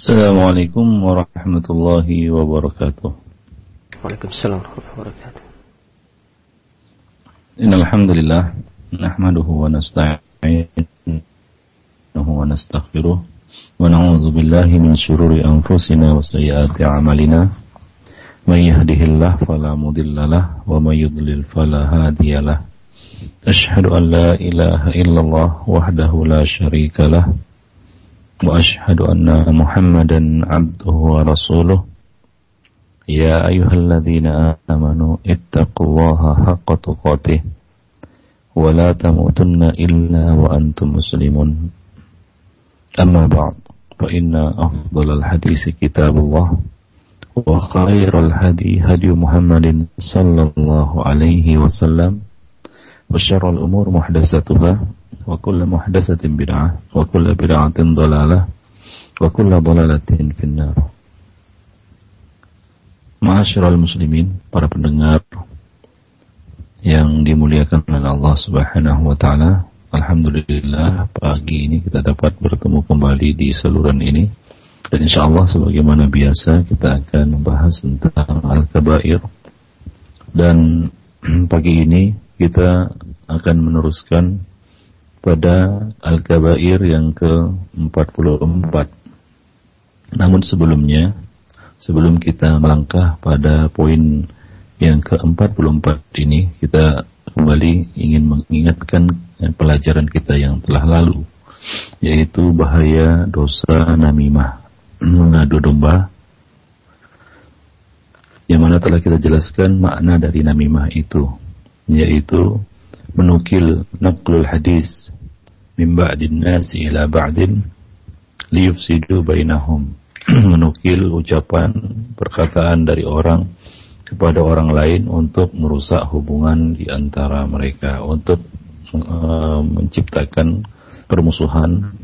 Assalamualaikum warahmatullahi wabarakatuh. Waalaikumsalam warahmatullahi wabarakatuh. Innal hamdalillah nahmaduhu wa nasta'inuhu wa nastaghfiruh wa na'udzu billahi min shururi anfusina wa sayyiati a'malina. Man yahdihillahu fala mudhillalah wa may yudlil fala hadiyalah. Ashhadu an la ilaha illallah wahdahu la syarika lah. وأشهد أن محمدا عبده ورسوله يا أيها الذين آمنوا اتقوا الله حق تقاته ولا تموتن إلا وأنتم مسلمون أما بعد فإن أفضل الحديث كتاب الله وخير الهدي هدي محمد صلى الله عليه وسلم وشر الأمور محدثاتها muhdatsatin bid'ah wa kullu bid'atin dhalalah wa kullu dhalalatin finnar. Ma'asyiral muslimin, para pendengar yang dimuliakan oleh Allah Subhanahu wa taala. Alhamdulillah pagi ini kita dapat bertemu kembali di saluran ini dan insya Allah sebagaimana biasa kita akan membahas tentang al-kabair dan pagi ini kita akan meneruskan pada Al-Kabair yang ke-44. Namun sebelumnya, sebelum kita melangkah pada poin yang ke-44 ini, kita kembali ingin mengingatkan pelajaran kita yang telah lalu, yaitu bahaya dosa namimah, mengadu domba, yang mana telah kita jelaskan makna dari namimah itu, yaitu menukil naqlul hadis min ba'din nasi ila ba'din liyufsidu bainahum menukil ucapan perkataan dari orang kepada orang lain untuk merusak hubungan di antara mereka untuk uh, menciptakan permusuhan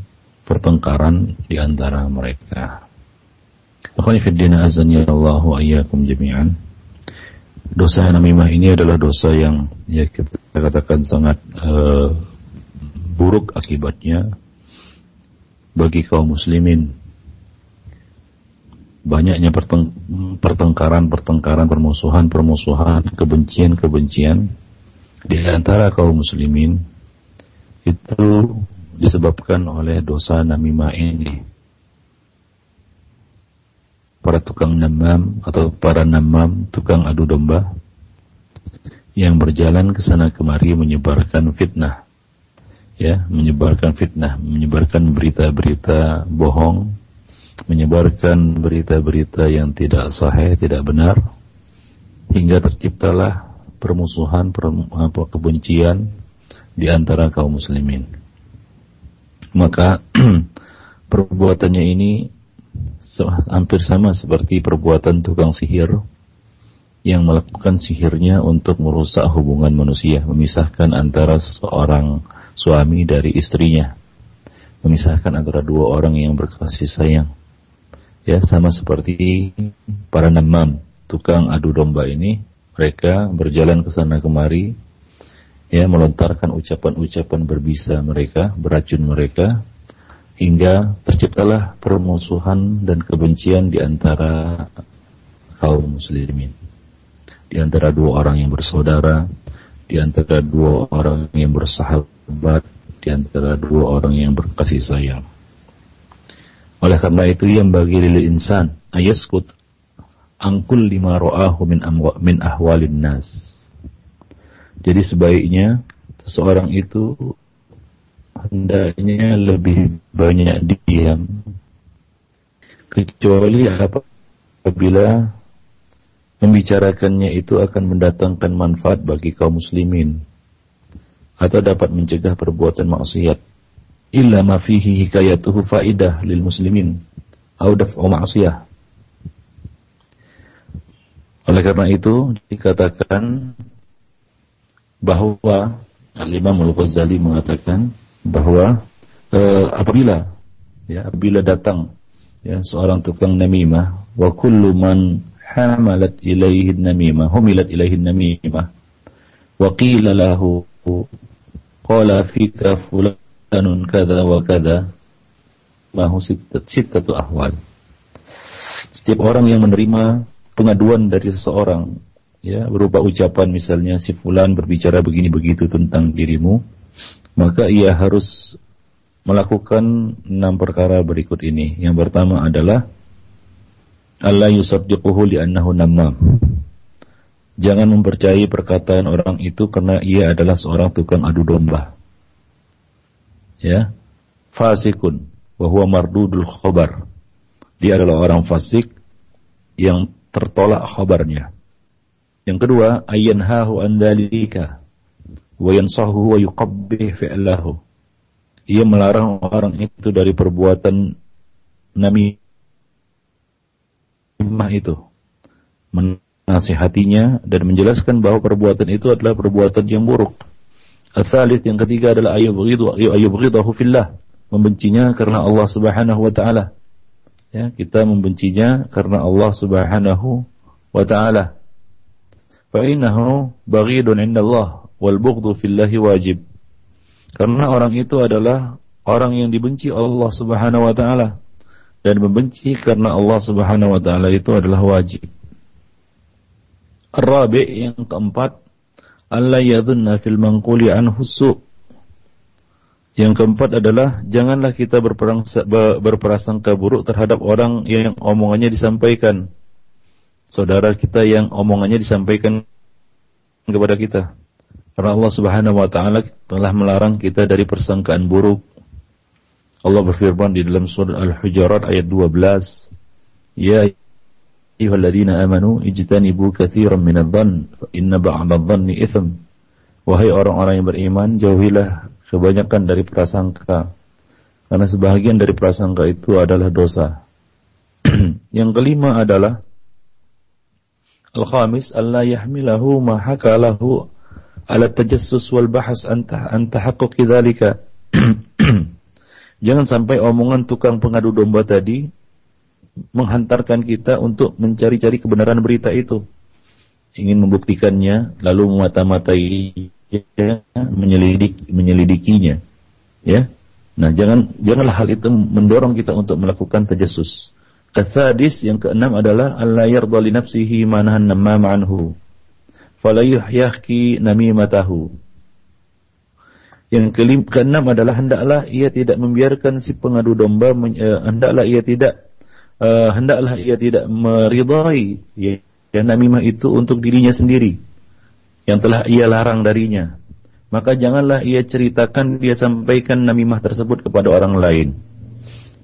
pertengkaran di antara mereka. Akhwani fi din azani Allah wa iyyakum jami'an. Dosa namimah ini adalah dosa yang ya kita katakan sangat uh, buruk akibatnya bagi kaum muslimin. Banyaknya pertengkaran-pertengkaran, permusuhan-permusuhan, kebencian-kebencian di antara kaum muslimin itu disebabkan oleh dosa namimah ini para tukang namam atau para namam, tukang adu domba yang berjalan ke sana kemari menyebarkan fitnah. Ya, menyebarkan fitnah, menyebarkan berita-berita bohong, menyebarkan berita-berita yang tidak sahih, tidak benar hingga terciptalah permusuhan, kebencian di antara kaum muslimin. Maka perbuatannya ini hampir sama seperti perbuatan tukang sihir yang melakukan sihirnya untuk merusak hubungan manusia, memisahkan antara seorang suami dari istrinya, memisahkan antara dua orang yang berkasih sayang. Ya, sama seperti para namam, tukang adu domba ini, mereka berjalan ke sana kemari, ya, melontarkan ucapan-ucapan berbisa mereka, beracun mereka, hingga terciptalah permusuhan dan kebencian di antara kaum muslimin. Di antara dua orang yang bersaudara, di antara dua orang yang bersahabat, di antara dua orang yang berkasih sayang. Oleh karena itu yang bagi lil insan ayaskut angkul lima ro'ahu min, min ahwalin nas. Jadi sebaiknya seseorang itu hendaknya lebih banyak diam kecuali apabila membicarakannya itu akan mendatangkan manfaat bagi kaum muslimin atau dapat mencegah perbuatan maksiat. Illa ma fihi hikayatuhu faidah lil muslimin au daf'u ma'siyah. Oleh karena itu dikatakan bahwa Al-Imam Al-Ghazali mengatakan bahwa uh, apabila ya apabila datang ya seorang tukang namimah wa kullu man hamalat ilaihi namimah humilat ilaihi namimah wa qila lahu qala fika fulanun kada wa kada ma hu sittatu ahwal. Setiap orang yang menerima pengaduan dari seseorang, ya berupa ucapan misalnya si fulan berbicara begini begitu tentang dirimu, maka ia harus melakukan enam perkara berikut ini. Yang pertama adalah Allah yusaddiquhu li'annahu namam. Jangan mempercayai perkataan orang itu karena ia adalah seorang tukang adu domba. Ya. Fasikun wa huwa mardudul khabar. Dia adalah orang fasik yang tertolak khabarnya. Yang kedua, ayyanhahu an dalika wa yansahu wa fi'lahu ia melarang orang itu dari perbuatan namimah itu. Menasihatinya dan menjelaskan bahwa perbuatan itu adalah perbuatan yang buruk. Asalis yang ketiga adalah ayyubghidahu fillah. Membencinya karena Allah subhanahu wa ta'ala. Ya, kita membencinya karena Allah subhanahu wa ta'ala. Fa'innahu baghidun inda Allah wal bughdhu fillahi wajib. Karena orang itu adalah orang yang dibenci Allah Subhanahu wa taala dan membenci karena Allah Subhanahu wa taala itu adalah wajib. Rabi yang keempat, Allah yadhunna fil manquli anhu. Yang keempat adalah janganlah kita berprasangka buruk terhadap orang yang omongannya disampaikan. Saudara kita yang omongannya disampaikan kepada kita. Karena Allah Subhanahu wa taala telah melarang kita dari persangkaan buruk. Allah berfirman di dalam surah Al-Hujurat ayat 12, "Ya ayyuhalladzina amanu ijtanibu katsiran minadh-dhann fa inna ba'dadh-dhanni itsm." Wahai orang-orang yang beriman, jauhilah kebanyakan dari prasangka. Karena sebahagian dari prasangka itu adalah dosa. yang kelima adalah Al-khamis Allah yahmilahu ma hakalahu ala tajassus wal bahas anta anta tahaqquqi dzalika. Jangan sampai omongan tukang pengadu domba tadi menghantarkan kita untuk mencari-cari kebenaran berita itu. Ingin membuktikannya, lalu memata-matai ya, menyelidik menyelidikinya. Ya. Nah, jangan janganlah hal itu mendorong kita untuk melakukan tajassus. Kasadis yang keenam adalah Allah yardha li nafsihi fala yuhyahki namimatahu. Yang kelima, keenam adalah hendaklah ia tidak membiarkan si pengadu domba uh, hendaklah ia tidak uh, hendaklah ia tidak meridai ya, ya namimah itu untuk dirinya sendiri yang telah ia larang darinya. Maka janganlah ia ceritakan dia sampaikan namimah tersebut kepada orang lain.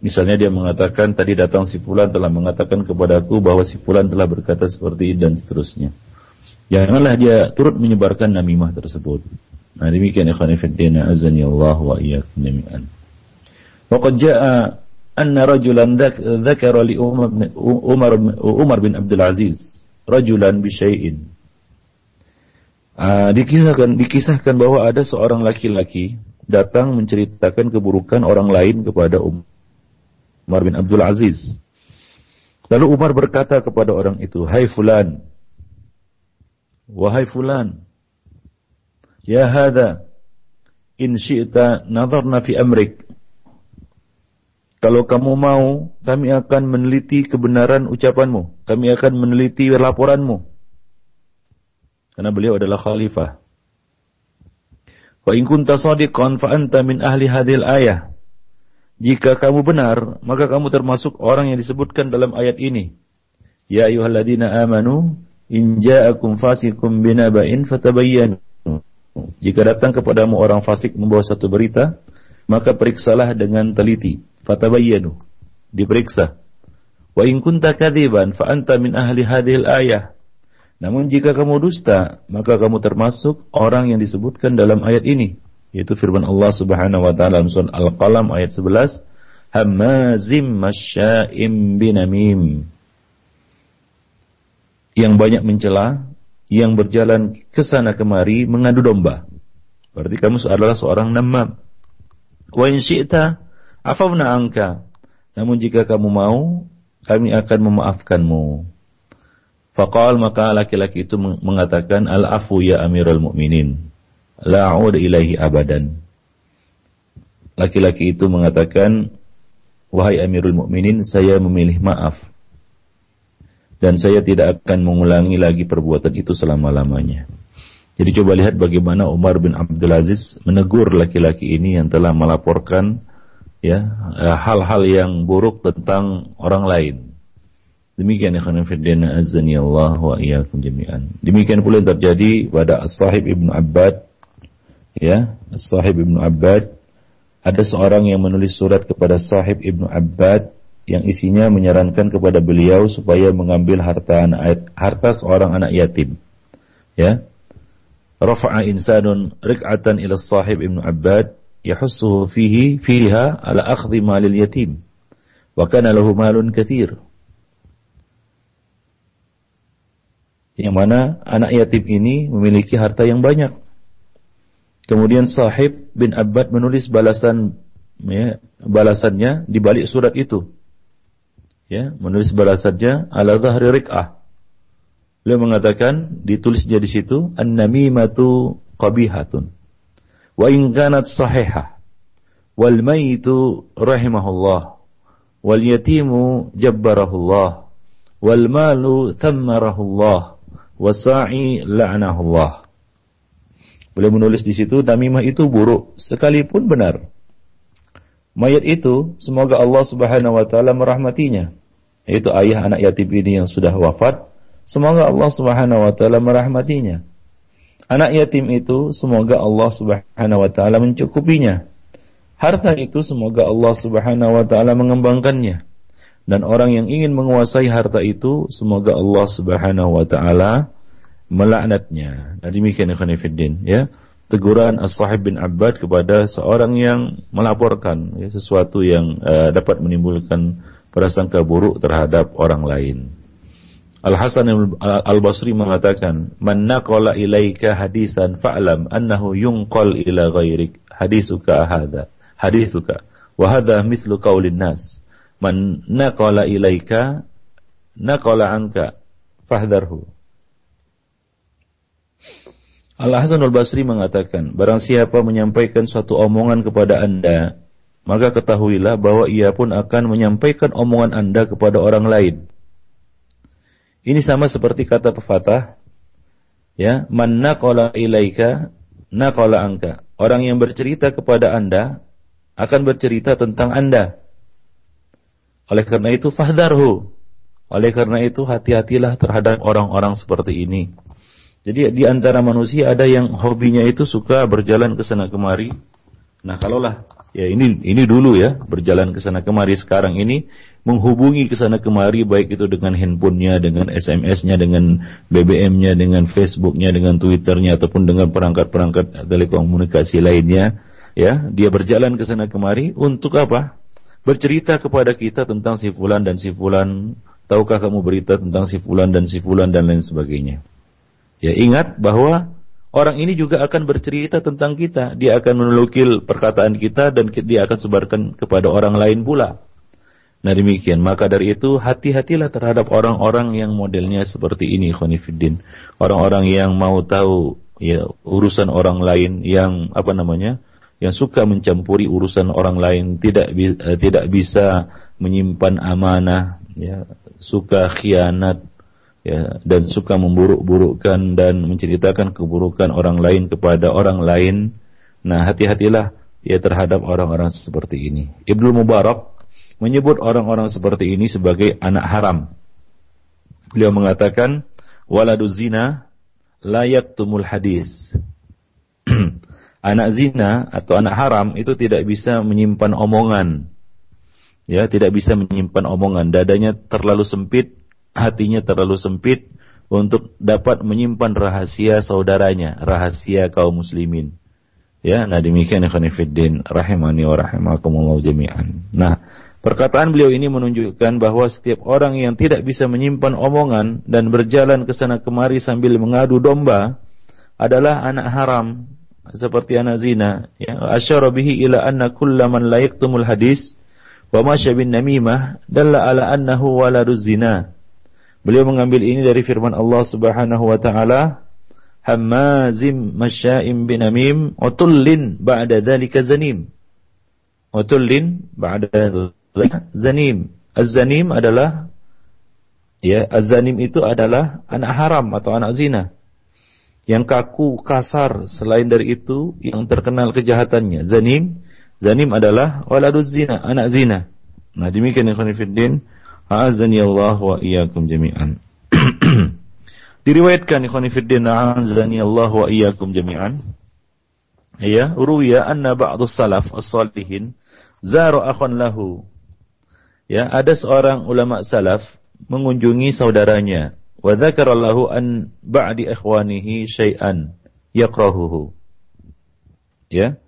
Misalnya dia mengatakan tadi datang si fulan telah mengatakan kepadaku bahwa si fulan telah berkata seperti ini dan seterusnya. Janganlah dia turut menyebarkan namimah tersebut. Nah demikian ikhwan fillah azani Allah wa iyyakum jami'an. Waqad jaa anna rajulan dzakara li Umar Umar bin Abdul Aziz rajulan bi syai'in. Uh, dikisahkan dikisahkan bahwa ada seorang laki-laki datang menceritakan keburukan orang lain kepada Umar bin Abdul Aziz. Lalu Umar berkata kepada orang itu, "Hai fulan, Wahai fulan, ya hada, in syi'ta nazarna fi amrik. Kalau kamu mau, kami akan meneliti kebenaran ucapanmu. Kami akan meneliti laporanmu. Karena beliau adalah khalifah. Wa in kunta sadiqan fa anta min ahli hadhil ayah. Jika kamu benar, maka kamu termasuk orang yang disebutkan dalam ayat ini. Ya ayyuhalladzina amanu In ja'akum fasikum binaba'in fatabayyanu. Jika datang kepadamu orang fasik membawa satu berita, maka periksalah dengan teliti. Fatabayyanu. Diperiksa. Wa in kunta kadziban fa anta min ahli hadhil ayah. Namun jika kamu dusta, maka kamu termasuk orang yang disebutkan dalam ayat ini, yaitu firman Allah Subhanahu wa taala dalam surah Al-Qalam ayat 11, Hammazim masya'im binamim yang banyak mencela, yang berjalan ke sana kemari mengadu domba. Berarti kamu adalah seorang namam. Wa in syi'ta afawna anka. Namun jika kamu mau, kami akan memaafkanmu. Faqal maka laki-laki itu mengatakan al-afu ya amirul mu'minin. La'ud ilahi abadan. Laki-laki itu mengatakan, wahai amirul mu'minin, saya memilih maaf dan saya tidak akan mengulangi lagi perbuatan itu selama-lamanya. Jadi coba lihat bagaimana Umar bin Abdul Aziz menegur laki-laki ini yang telah melaporkan ya hal-hal yang buruk tentang orang lain. Demikian ikhwan fillah azani Allah wa iyyakum jami'an. Demikian pula yang terjadi pada As-Sahib Ibnu Abbad ya, As-Sahib Ibnu Abbad ada seorang yang menulis surat kepada Sahib Ibnu Abbad yang isinya menyarankan kepada beliau supaya mengambil harta anak, harta seorang anak yatim. Ya, rafa'a insanun rik'atan ila sahib Ibnu Abbad yahussuhu fihi fiha ala akhdhi malil yatim. Wa kana lahu malun kathir. Yang mana anak yatim ini memiliki harta yang banyak. Kemudian sahib bin Abbad menulis balasan ya, balasannya di balik surat itu ya menulis balasannya ala dhahri rik'ah. Beliau mengatakan ditulisnya di situ an-namimatu qabihatun wa in kanat sahihah wal maitu rahimahullah wal yatimu jabbarahullah wal malu thammarahullah wasa'i la'nahullah. Beliau menulis di situ namimah itu buruk sekalipun benar. Mayat itu semoga Allah Subhanahu wa taala merahmatinya yaitu ayah anak yatim ini yang sudah wafat Semoga Allah Subhanahu wa taala merahmatinya. Anak yatim itu semoga Allah Subhanahu wa taala mencukupinya. Harta itu semoga Allah Subhanahu wa taala mengembangkannya. Dan orang yang ingin menguasai harta itu semoga Allah Subhanahu wa taala melaknatnya. Nah, demikian ya. Teguran As-Sahib bin Abbad kepada seorang yang melaporkan ya, sesuatu yang uh, dapat menimbulkan prasangka buruk terhadap orang lain. Al Hasan Al Basri mengatakan, "Man naqala ilaika hadisan fa'lam annahu yunqal ila ghairik hadisuka hadha hadisuka wa hadha mithlu qaulin nas man naqala ilaika naqala anka fahdharhu." Al Hasan Al Basri mengatakan, barang siapa menyampaikan suatu omongan kepada Anda, maka ketahuilah bahwa ia pun akan menyampaikan omongan Anda kepada orang lain. Ini sama seperti kata pepatah, ya, man naqala ilaika naqala angka. Orang yang bercerita kepada Anda akan bercerita tentang Anda. Oleh karena itu fahdarhu. Oleh karena itu hati-hatilah terhadap orang-orang seperti ini. Jadi di antara manusia ada yang hobinya itu suka berjalan ke sana kemari. Nah, kalaulah ya ini ini dulu ya berjalan ke sana kemari sekarang ini menghubungi ke sana kemari baik itu dengan handphonenya, dengan SMS-nya, dengan BBM-nya, dengan Facebook-nya, dengan Twitter-nya ataupun dengan perangkat-perangkat telekomunikasi lainnya, ya, dia berjalan ke sana kemari untuk apa? Bercerita kepada kita tentang si fulan dan si fulan, tahukah kamu berita tentang si fulan dan si fulan dan lain sebagainya. Ya, ingat bahwa orang ini juga akan bercerita tentang kita, dia akan menukil perkataan kita dan dia akan sebarkan kepada orang lain pula. Nah demikian, maka dari itu hati-hatilah terhadap orang-orang yang modelnya seperti ini, Khonifuddin. Orang-orang yang mau tahu ya urusan orang lain yang apa namanya? yang suka mencampuri urusan orang lain, tidak uh, tidak bisa menyimpan amanah, ya, suka khianat, ya, dan suka memburuk-burukkan dan menceritakan keburukan orang lain kepada orang lain. Nah, hati-hatilah ya terhadap orang-orang seperti ini. Ibnu Mubarak menyebut orang-orang seperti ini sebagai anak haram. Beliau mengatakan, waladu zina layak tumul hadis. anak zina atau anak haram itu tidak bisa menyimpan omongan. Ya, tidak bisa menyimpan omongan. Dadanya terlalu sempit, hatinya terlalu sempit untuk dapat menyimpan rahasia saudaranya, rahasia kaum muslimin. Ya, nah demikian ikhwan fillah rahimani wa rahimakumullah jami'an. Nah, Perkataan beliau ini menunjukkan bahwa setiap orang yang tidak bisa menyimpan omongan dan berjalan ke sana kemari sambil mengadu domba adalah anak haram seperti anak zina. Ya, asyara bihi ila anna kulla man la yaktumul hadis wa masya bin namimah dalla ala annahu waladuz zina. Beliau mengambil ini dari firman Allah Subhanahu wa taala, hammazim masya'im binamim utullin ba'da dzalika zanim. Utullin ba'da zanim. Az-zanim adalah Ya, azanim itu adalah anak haram atau anak zina. Yang kaku, kasar, selain dari itu yang terkenal kejahatannya. Zanim, zanim adalah waladuz zina, anak zina. Nah, demikian yang khonifuddin. A'azani Allah wa iyyakum jami'an. Diriwayatkan ikhwan fillah a'azani Allah wa iyyakum jami'an. Ya, ruwiya anna ba'dus salaf as-salihin zaru akhan lahu. Ya, ada seorang ulama salaf mengunjungi saudaranya wa dzakara lahu an ba'di ikhwanihi syai'an yakrahuhu. Ya.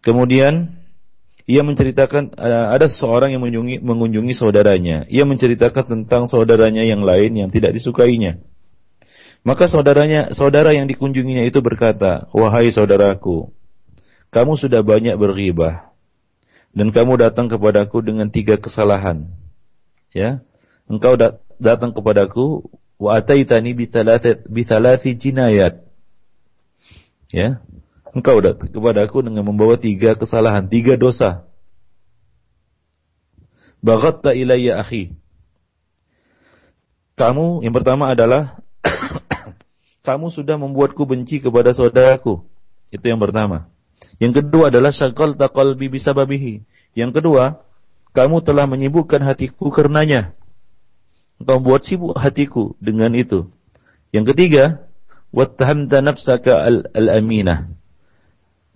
Kemudian ia menceritakan ada seorang yang mengunjungi, mengunjungi saudaranya. Ia menceritakan tentang saudaranya yang lain yang tidak disukainya. Maka saudaranya, saudara yang dikunjunginya itu berkata, "Wahai saudaraku, kamu sudah banyak berghibah dan kamu datang kepadaku dengan tiga kesalahan." Ya. Engkau dat datang kepadaku wa ataitani bi jinayat. Ya. Engkau datang kepadaku dengan membawa tiga kesalahan, tiga dosa. Baghatta ilayya akhi. Kamu yang pertama adalah kamu sudah membuatku benci kepada saudaraku. Itu yang pertama. Yang kedua adalah syakal qalbi bisababihi. Yang kedua, kamu telah menyibukkan hatiku karenanya. Engkau buat sibuk hatiku dengan itu. Yang ketiga, wattahamta nafsaka al-aminah.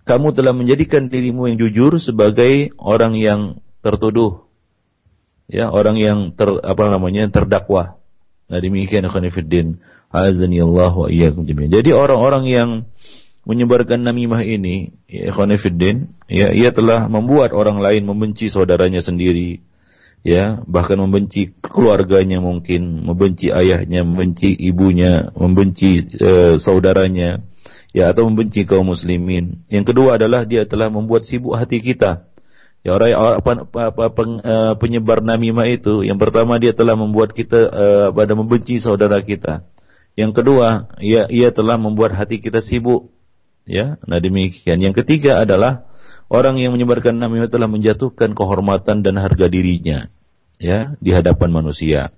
Kamu telah menjadikan dirimu yang jujur sebagai orang yang tertuduh. Ya, orang yang ter, apa namanya terdakwa. Nah, demikian akan Azani wa iyyakum. Jadi orang-orang yang menyebarkan namimah ini, ya ya ia telah membuat orang lain membenci saudaranya sendiri, ya bahkan membenci keluarganya mungkin, membenci ayahnya, membenci ibunya, membenci e, saudaranya, ya atau membenci kaum muslimin. Yang kedua adalah dia telah membuat sibuk hati kita. Ya orang apa, apa, peng, uh, penyebar namimah itu, yang pertama dia telah membuat kita uh, pada membenci saudara kita. Yang kedua, ia, ia telah membuat hati kita sibuk. Ya, nah demikian. Yang ketiga adalah orang yang menyebarkan namanya telah menjatuhkan kehormatan dan harga dirinya ya di hadapan manusia.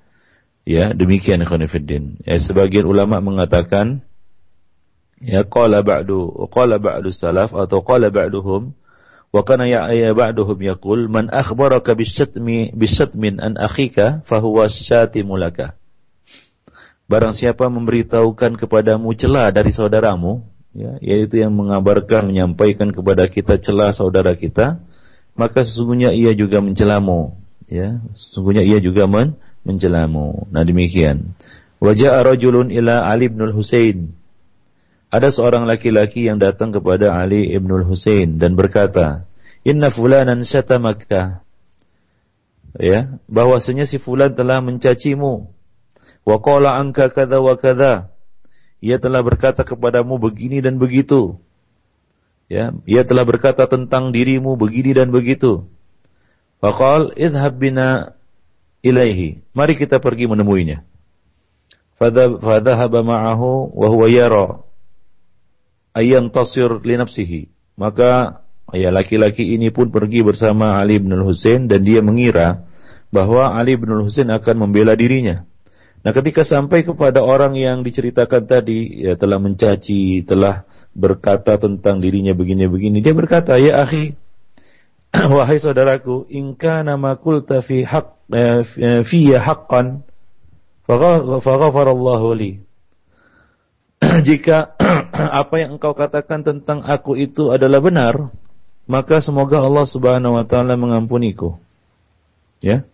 Ya, demikian khonifuddin. Ya, sebagian ulama mengatakan ya qala ba'du qala ba'du salaf atau qala ba'duhum wa kana ya, ya ba'duhum yaqul man akhbaraka bisyatmi bisyatmin an akhika fahuwa syatimu laka. Barang siapa memberitahukan kepadamu celah dari saudaramu, ya, yaitu yang mengabarkan, menyampaikan kepada kita celah saudara kita, maka sesungguhnya ia juga mencelamu. Ya, sesungguhnya ia juga men mencelamu. Nah demikian. Wajah rajulun ila Ali bin Husain. Ada seorang laki-laki yang datang kepada Ali ibn Husain dan berkata, Inna fulanan syatamaka. Ya, bahwasanya si fulan telah mencacimu Wa qala anka kada wa kada. Ia telah berkata kepadamu begini dan begitu. Ya, ia telah berkata tentang dirimu begini dan begitu. Faqal idhab bina ilaihi. Mari kita pergi menemuinya. Fadhahaba ma'ahu wa huwa yara ayyan tasir li nafsihi. Maka ya laki-laki ini pun pergi bersama Ali bin Husain dan dia mengira bahwa Ali bin Husain akan membela dirinya. Nah, ketika sampai kepada orang yang diceritakan tadi, ya telah mencaci, telah berkata tentang dirinya begini-begini, dia berkata, "Ya akhi, wahai saudaraku, inka nama kulta fi haq eh, fiyya haqqan, faghafarallahu li." Jika apa yang engkau katakan tentang aku itu adalah benar, maka semoga Allah Subhanahu wa taala mengampuniku. Ya.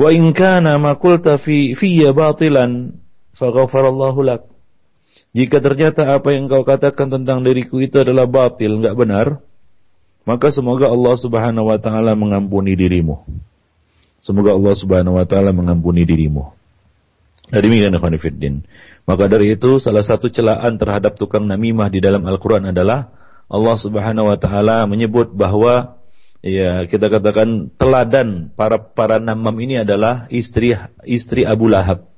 Wa in kana ma qulta fi fiyya batilan faghfarallahu lak. Jika ternyata apa yang kau katakan tentang diriku itu adalah batil, enggak benar, maka semoga Allah Subhanahu wa taala mengampuni dirimu. Semoga Allah Subhanahu wa taala mengampuni dirimu. Dari demikian Khonifuddin. Maka dari itu salah satu celaan terhadap tukang namimah di dalam Al-Qur'an adalah Allah Subhanahu wa taala menyebut bahwa Ya, kita katakan teladan para para namam ini adalah istri istri Abu Lahab.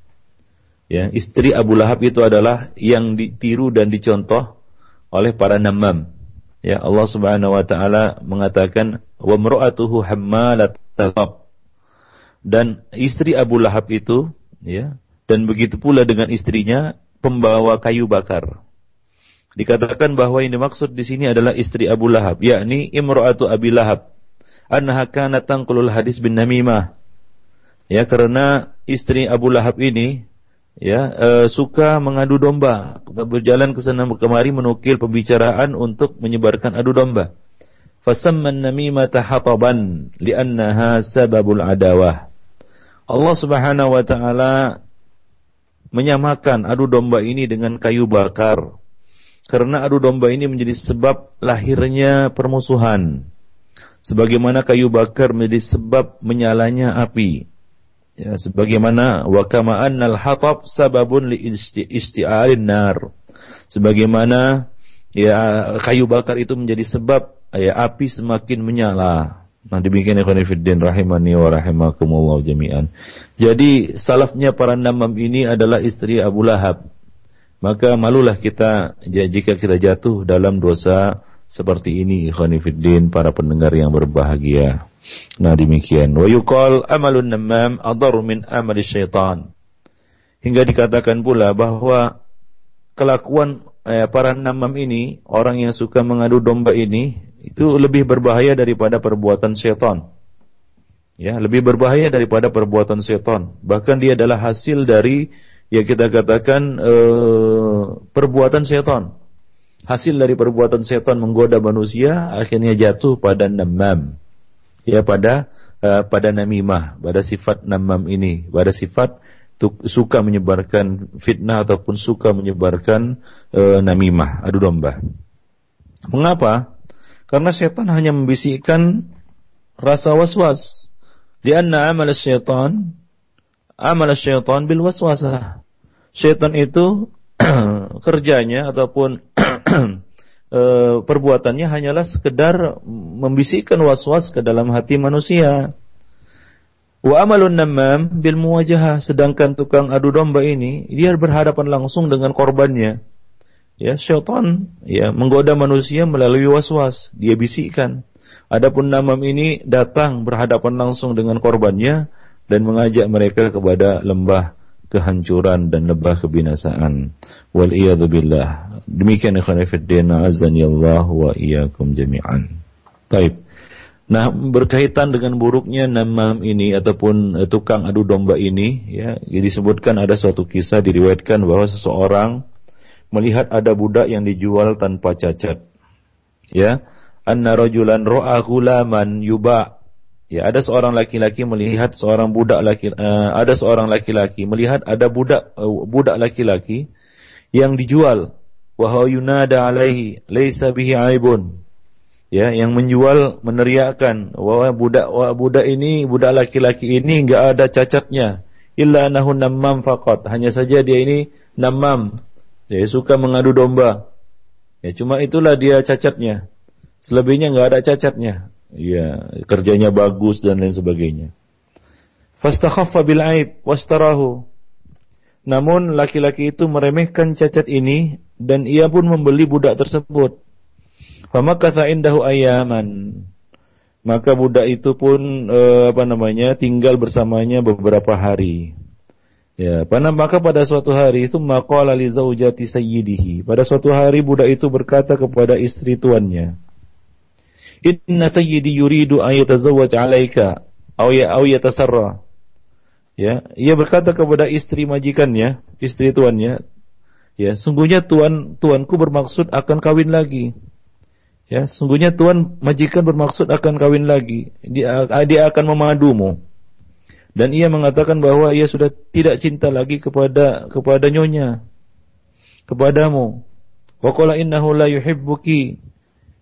Ya, istri Abu Lahab itu adalah yang ditiru dan dicontoh oleh para namam. Ya, Allah Subhanahu wa taala mengatakan wa hammalat dan istri Abu Lahab itu ya dan begitu pula dengan istrinya pembawa kayu bakar. Dikatakan bahwa ini maksud di sini adalah istri Abu Lahab, yakni imra'atu Abi Lahab. Annaha kanat tanqulul hadis bin namimah. Ya, karena istri Abu Lahab ini ya e, suka mengadu domba, berjalan ke sana kemari menukil pembicaraan untuk menyebarkan adu domba. Fasamman namimata hataban li'annaha sababul adawah. Allah Subhanahu wa taala menyamakan adu domba ini dengan kayu bakar. Karena adu domba ini menjadi sebab lahirnya permusuhan. Sebagaimana kayu bakar menjadi sebab menyalanya api. Ya, sebagaimana wa kama annal hatab sababun li isti'alin nar. Sebagaimana ya kayu bakar itu menjadi sebab ya api semakin menyala. Nah demikian ikhwan fillah rahimani wa rahimakumullah jami'an. Jadi salafnya para namam ini adalah istri Abu Lahab. Maka malulah kita jika kita jatuh dalam dosa seperti ini ikhwan fillah para pendengar yang berbahagia. Nah demikian. Wa yuqal amalun namam adar min amali syaitan. Hingga dikatakan pula bahwa kelakuan eh, para namam ini, orang yang suka mengadu domba ini, itu lebih berbahaya daripada perbuatan setan. Ya, lebih berbahaya daripada perbuatan setan. Bahkan dia adalah hasil dari ya kita katakan eh, perbuatan setan. Hasil dari perbuatan setan menggoda manusia akhirnya jatuh pada namam. Ya pada uh, pada namimah, pada sifat namam ini, pada sifat suka menyebarkan fitnah ataupun suka menyebarkan uh, namimah, adu domba. Mengapa? Karena setan hanya membisikkan rasa was-was. Lianna amal syaitan amal syaitan bil waswasah. Syaitan itu kerjanya ataupun e, perbuatannya hanyalah sekedar membisikkan was-was ke dalam hati manusia. Wa amalun namam bil muwajahah sedangkan tukang adu domba ini dia berhadapan langsung dengan korbannya ya syaitan ya menggoda manusia melalui was-was. Dia bisikkan. Adapun namam ini datang berhadapan langsung dengan korbannya dan mengajak mereka kepada lembah kehancuran dan lembah kebinasaan. Wal billah. Demikian ikhwan azani Allah wa iyyakum jami'an. Baik Nah, berkaitan dengan buruknya namam ini ataupun eh, tukang adu domba ini, ya, disebutkan ada suatu kisah diriwayatkan bahwa seseorang melihat ada budak yang dijual tanpa cacat. Ya, anna rajulan ra'a ghulaman yuba. Ya, ada seorang laki-laki melihat seorang budak laki uh, ada seorang laki-laki melihat ada budak uh, budak laki-laki yang dijual wa yunada alaihi laisa bihi aibun. Ya, yang menjual meneriakkan bahwa budak budak ini budak laki-laki ini enggak ada cacatnya illa nahu namam faqat. Hanya saja dia ini namam Ya, suka mengadu domba. Ya, cuma itulah dia cacatnya. Selebihnya nggak ada cacatnya. Ya, kerjanya bagus dan lain sebagainya. Fastakhaffa bil aib wastarahu. Namun laki-laki itu meremehkan cacat ini dan ia pun membeli budak tersebut. Famakatha indahu ayaman. Maka budak itu pun eh, apa namanya tinggal bersamanya beberapa hari. Ya, pada maka pada suatu hari itu maqala li zaujati sayyidihi. Pada suatu hari budak itu berkata kepada istri tuannya, "Inna sayyidi yuridu an yatazawwaj 'alaika aw ya aw yatasarra." Ya, ia berkata kepada istri majikannya, istri tuannya, ya, sungguhnya tuan tuanku bermaksud akan kawin lagi. Ya, sungguhnya tuan majikan bermaksud akan kawin lagi. Dia dia akan memadumu dan ia mengatakan bahwa ia sudah tidak cinta lagi kepada kepada nyonya kepadamu. Wa qala innahu la yuhibbuki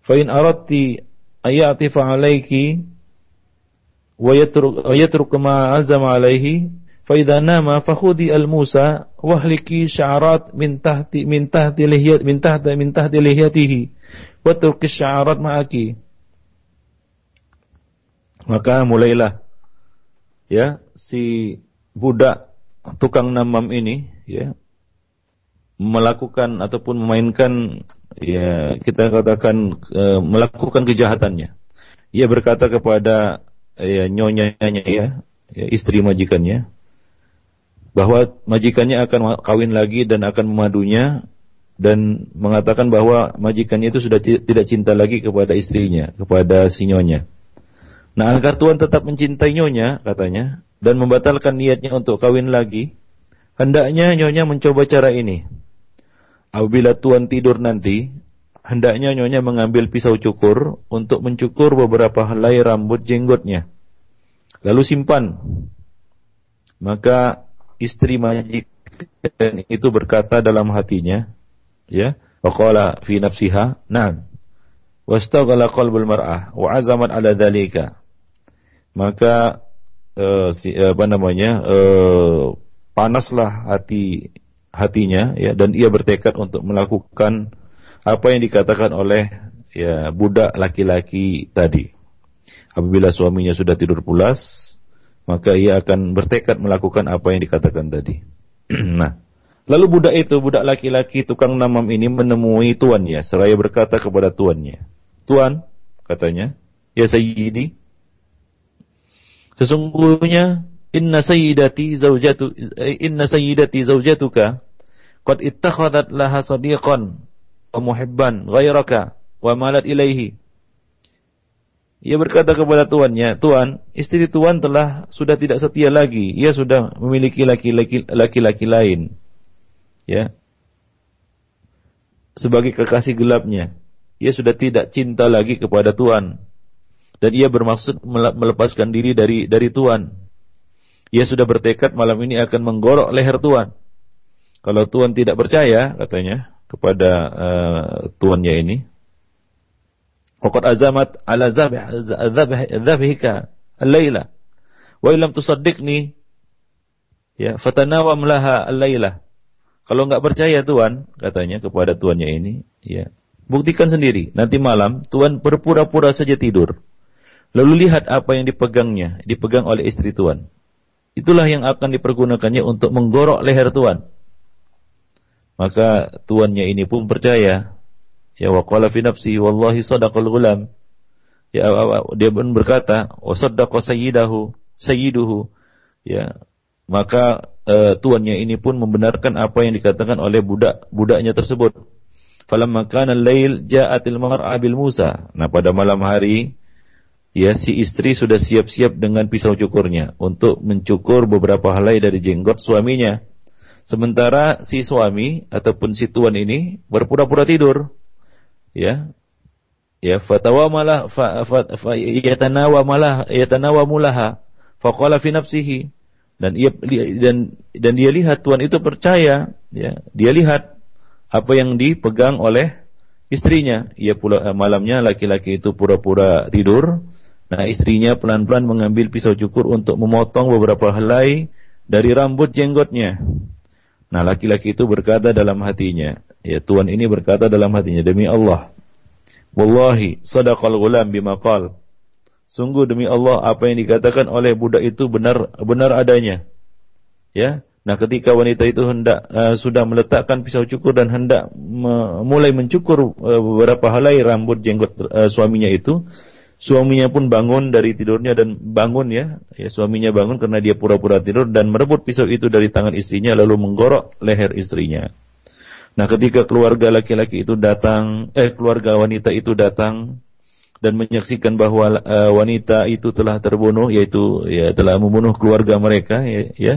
fa in aradti ayatifa alayki wa yatruk yatruk ma azama alayhi fa idza nama fa khudi al musa wahliki sya'arat min tahti min tahti lihiyat min tahti min tahti lihiyatihi wa turki sya'arat ma'aki. Maka mulailah ya si budak tukang namam ini ya melakukan ataupun memainkan ya kita katakan e, melakukan kejahatannya. Ia berkata kepada ya nyonyanya ya, ya, istri majikannya bahwa majikannya akan kawin lagi dan akan memadunya dan mengatakan bahwa majikannya itu sudah tidak cinta lagi kepada istrinya, kepada si nyonya. Nah, agar Tuhan tetap mencintai nyonya, katanya, dan membatalkan niatnya untuk kawin lagi, hendaknya nyonya mencoba cara ini. Apabila Tuhan tidur nanti, hendaknya nyonya mengambil pisau cukur untuk mencukur beberapa helai rambut jenggotnya. Lalu simpan. Maka istri majikan itu berkata dalam hatinya, ya, waqala fi nafsiha, "Na'am." Wastaghala qalbul mar'ah wa azamat ala dhalika maka uh, si, uh, apa namanya uh, panaslah hati hatinya ya dan ia bertekad untuk melakukan apa yang dikatakan oleh ya budak laki-laki tadi. Apabila suaminya sudah tidur pulas, maka ia akan bertekad melakukan apa yang dikatakan tadi. nah, lalu budak itu, budak laki-laki tukang namam ini menemui tuannya seraya berkata kepada tuannya, "Tuan," katanya, "ya sayyidi, Sesungguhnya inna sayyidati zaujatu inna sayyidati zaujatuka qad ittakhadat laha sadiqan wa muhibban ghairaka wa malat ilaihi. Ia berkata kepada tuannya, Tuan, istri tuan telah sudah tidak setia lagi. Ia sudah memiliki laki-laki laki-laki lain. Ya. Sebagai kekasih gelapnya. Ia sudah tidak cinta lagi kepada tuan dan ia bermaksud melepaskan diri dari dari Tuhan. Ia sudah bertekad malam ini akan menggorok leher Tuhan. Kalau Tuhan tidak percaya, katanya kepada uh, tuannya ini, Waqad azamat ala zabhika al-laila. Wa illam tusaddiqni ya fatanawam laha al-laila. Kalau enggak percaya Tuhan, katanya kepada tuannya ini, ya, buktikan sendiri. Nanti malam Tuhan berpura-pura saja tidur. Lalu lihat apa yang dipegangnya, dipegang oleh istri tuan. Itulah yang akan dipergunakannya untuk menggorok leher tuan. Maka tuannya ini pun percaya. Ya waqala fi nafsi wallahi sadaqal gulam. Ya dia pun berkata, wa saddaqa sayyidahu, sayyiduhu. Ya, maka uh, tuannya ini pun membenarkan apa yang dikatakan oleh budak budaknya tersebut. Falamma kana al-lail ja'atil mar'a bil Musa. Nah, pada malam hari ya si istri sudah siap-siap dengan pisau cukurnya untuk mencukur beberapa helai dari jenggot suaminya. Sementara si suami ataupun si tuan ini berpura-pura tidur. Ya. Ya, fatawa malah fa, fa, fa, yatanawa malah yatanawa mulaha faqala fi nafsihi dan ia dan dan dia lihat tuan itu percaya ya dia lihat apa yang dipegang oleh istrinya ia pula malamnya laki-laki itu pura-pura tidur Nah istrinya pelan-pelan mengambil pisau cukur untuk memotong beberapa helai dari rambut jenggotnya. Nah laki-laki itu berkata dalam hatinya, ya Tuhan ini berkata dalam hatinya, demi Allah, Wallahi sadaqal gulam bima qal. Sungguh demi Allah apa yang dikatakan oleh budak itu benar benar adanya. Ya. Nah, ketika wanita itu hendak uh, sudah meletakkan pisau cukur dan hendak me mulai mencukur uh, beberapa helai rambut jenggot uh, suaminya itu, Suaminya pun bangun dari tidurnya dan bangun ya, ya suaminya bangun karena dia pura-pura tidur dan merebut pisau itu dari tangan istrinya lalu menggorok leher istrinya. Nah, ketika keluarga laki-laki itu datang, eh keluarga wanita itu datang dan menyaksikan bahwa uh, wanita itu telah terbunuh yaitu ya telah membunuh keluarga mereka ya, ya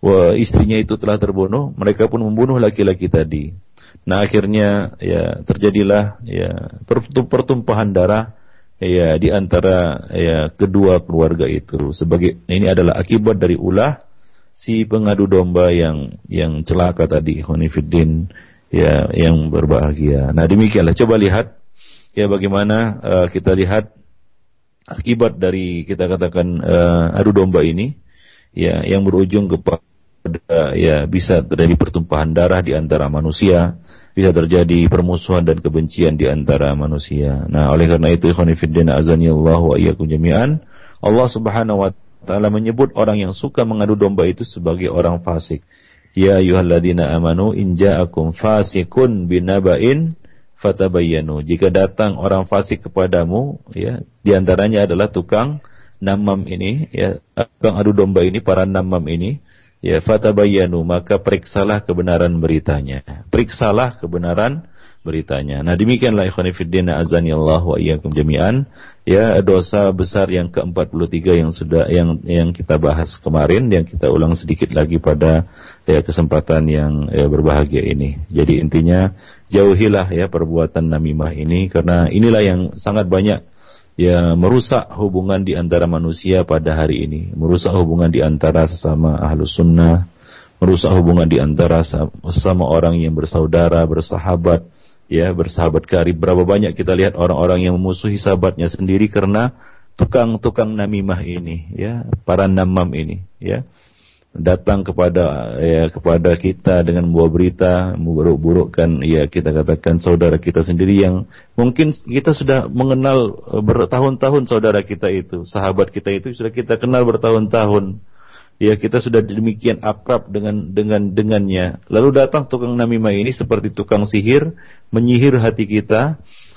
wah, istrinya itu telah terbunuh, mereka pun membunuh laki-laki tadi. Nah, akhirnya ya terjadilah ya pertumpahan darah ya di antara ya kedua keluarga itu sebagai ini adalah akibat dari ulah si pengadu domba yang yang celaka tadi Khonifuddin ya yang berbahagia. Nah demikianlah coba lihat ya bagaimana uh, kita lihat akibat dari kita katakan uh, adu domba ini ya yang berujung kepada ya bisa terjadi pertumpahan darah di antara manusia bisa terjadi permusuhan dan kebencian di antara manusia. Nah, oleh karena itu ikhwanifiddin Allah wa iyyakum jami'an, Allah Subhanahu wa taala menyebut orang yang suka mengadu domba itu sebagai orang fasik. Ya ayyuhalladzina amanu in ja'akum fasikun binaba'in fatabayyanu. Jika datang orang fasik kepadamu, ya, di antaranya adalah tukang namam ini, ya, tukang adu domba ini, para namam ini, ya, fatabayanu, maka periksalah kebenaran beritanya. Periksalah kebenaran beritanya. Nah demikianlah ikhwan fillah azani Allah wa iyyakum jami'an ya dosa besar yang ke-43 yang sudah yang yang kita bahas kemarin yang kita ulang sedikit lagi pada ya kesempatan yang ya, berbahagia ini. Jadi intinya jauhilah ya perbuatan namimah ini karena inilah yang sangat banyak ya merusak hubungan di antara manusia pada hari ini, merusak hubungan di antara sesama ahlus sunnah, merusak hubungan di antara sesama orang yang bersaudara, bersahabat, ya bersahabat karib. Berapa banyak kita lihat orang-orang yang memusuhi sahabatnya sendiri karena tukang-tukang namimah ini, ya para namam ini, ya datang kepada ya kepada kita dengan membawa berita memburuk-burukkan ya kita katakan saudara kita sendiri yang mungkin kita sudah mengenal eh, bertahun-tahun saudara kita itu sahabat kita itu sudah kita kenal bertahun-tahun ya kita sudah demikian akrab dengan dengan dengannya. Lalu datang tukang namimah ini seperti tukang sihir, menyihir hati kita,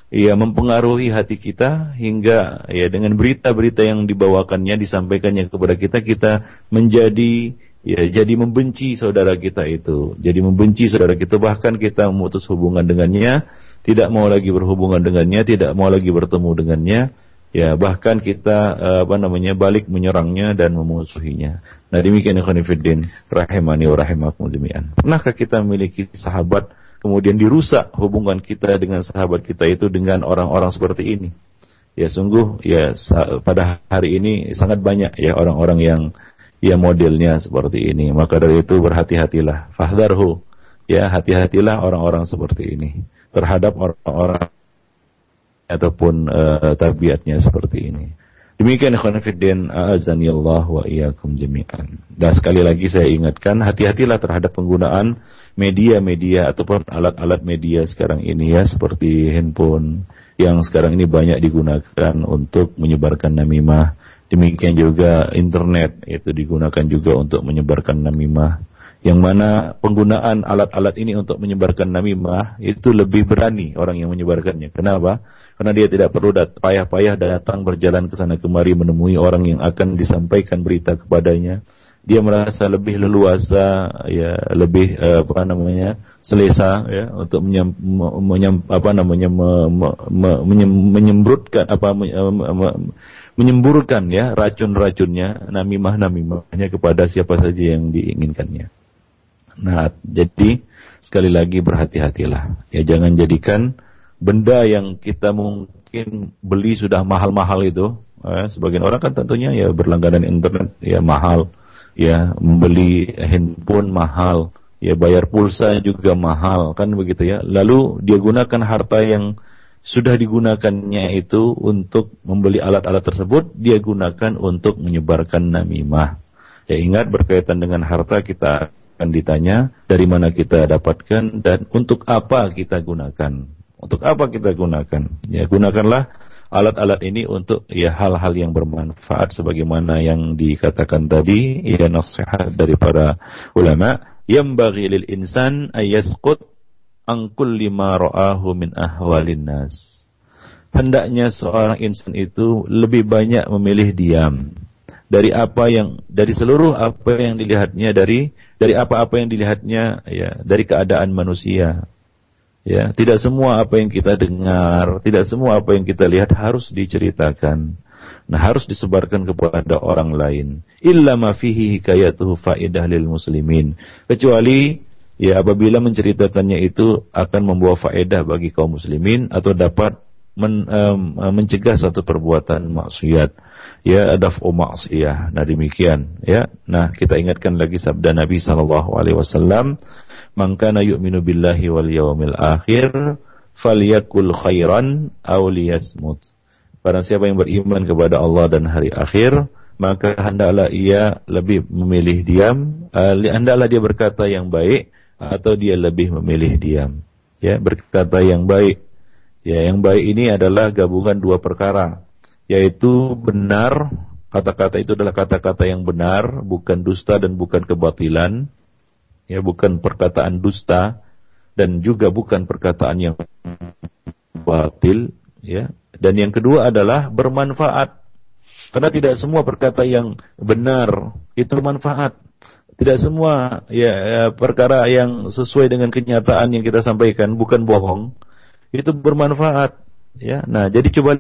ya mempengaruhi hati kita hingga ya dengan berita-berita yang dibawakannya disampaikannya kepada kita kita menjadi ya jadi membenci saudara kita itu. Jadi membenci saudara kita bahkan kita memutus hubungan dengannya, tidak mau lagi berhubungan dengannya, tidak mau lagi bertemu dengannya ya bahkan kita eh, apa namanya balik menyerangnya dan memusuhinya. Nah demikian fillah rahimani wa rahimakum jami'an. Pernahkah kita memiliki sahabat kemudian dirusak hubungan kita dengan sahabat kita itu dengan orang-orang seperti ini? Ya sungguh ya pada hari ini sangat banyak ya orang-orang yang ya modelnya seperti ini. Maka dari itu berhati-hatilah. Fahdarhu. Ya hati-hatilah orang-orang seperti ini terhadap orang-orang ataupun uh, tabiatnya seperti ini. Demikian ikhwan Allah wa iyyakum jami'an. Dan sekali lagi saya ingatkan hati-hatilah terhadap penggunaan media-media ataupun alat-alat media sekarang ini ya seperti handphone yang sekarang ini banyak digunakan untuk menyebarkan namimah. Demikian juga internet itu digunakan juga untuk menyebarkan namimah yang mana penggunaan alat-alat ini untuk menyebarkan namimah itu lebih berani orang yang menyebarkannya. Kenapa? Karena dia tidak perlu payah-payah datang berjalan ke sana kemari menemui orang yang akan disampaikan berita kepadanya. Dia merasa lebih leluasa, ya lebih uh, apa namanya selesa ya untuk menyam, menyam, apa namanya me, me, me, menyem, menyembrutkan apa me, me, menyemburkan ya racun-racunnya namimah namimahnya kepada siapa saja yang diinginkannya. Nah, jadi sekali lagi berhati-hatilah. Ya jangan jadikan benda yang kita mungkin beli sudah mahal-mahal itu. Eh, sebagian orang kan tentunya ya berlangganan internet ya mahal, ya membeli handphone mahal, ya bayar pulsa juga mahal kan begitu ya. Lalu dia gunakan harta yang sudah digunakannya itu untuk membeli alat-alat tersebut, dia gunakan untuk menyebarkan namimah. Ya ingat berkaitan dengan harta kita akan ditanya dari mana kita dapatkan dan untuk apa kita gunakan. Untuk apa kita gunakan? Ya, gunakanlah alat-alat ini untuk ya hal-hal yang bermanfaat sebagaimana yang dikatakan tadi ya nasihat dari para ulama yang bagi lil insan ayasqut an kulli ma ra'ahu min ahwalin nas. Hendaknya seorang insan itu lebih banyak memilih diam dari apa yang dari seluruh apa yang dilihatnya dari dari apa-apa yang dilihatnya ya dari keadaan manusia. Ya, tidak semua apa yang kita dengar, tidak semua apa yang kita lihat harus diceritakan. Nah, harus disebarkan kepada orang lain. Illa ma fihi hikayatuhu faidah lil muslimin. Kecuali ya apabila menceritakannya itu akan membawa faedah bagi kaum muslimin atau dapat men, um, mencegah satu perbuatan maksiat ya dafu maksiyah. Nah demikian ya. Nah kita ingatkan lagi sabda Nabi sallallahu alaihi wasallam, "Man kana billahi wal yawmil akhir falyakul khairan aw liyasmut." Barang siapa yang beriman kepada Allah dan hari akhir, maka hendaklah ia lebih memilih diam, uh, hendaklah dia berkata yang baik atau dia lebih memilih diam. Ya, berkata yang baik. Ya, yang baik ini adalah gabungan dua perkara yaitu benar kata-kata itu adalah kata-kata yang benar bukan dusta dan bukan kebatilan ya bukan perkataan dusta dan juga bukan perkataan yang batil ya dan yang kedua adalah bermanfaat Karena tidak semua perkata yang benar itu bermanfaat. Tidak semua ya, ya perkara yang sesuai dengan kenyataan yang kita sampaikan bukan bohong itu bermanfaat ya. Nah, jadi coba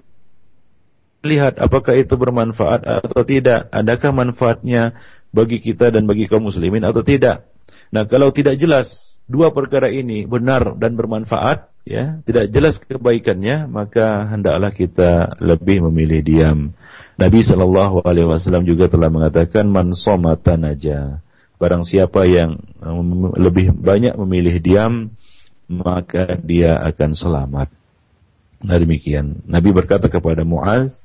lihat apakah itu bermanfaat atau tidak. Adakah manfaatnya bagi kita dan bagi kaum muslimin atau tidak. Nah, kalau tidak jelas dua perkara ini benar dan bermanfaat, ya, tidak jelas kebaikannya, maka hendaklah kita lebih memilih diam. Nabi Shallallahu Alaihi Wasallam juga telah mengatakan man somata. Barang siapa yang um, lebih banyak memilih diam, maka dia akan selamat. Nah demikian. Nabi berkata kepada Muaz,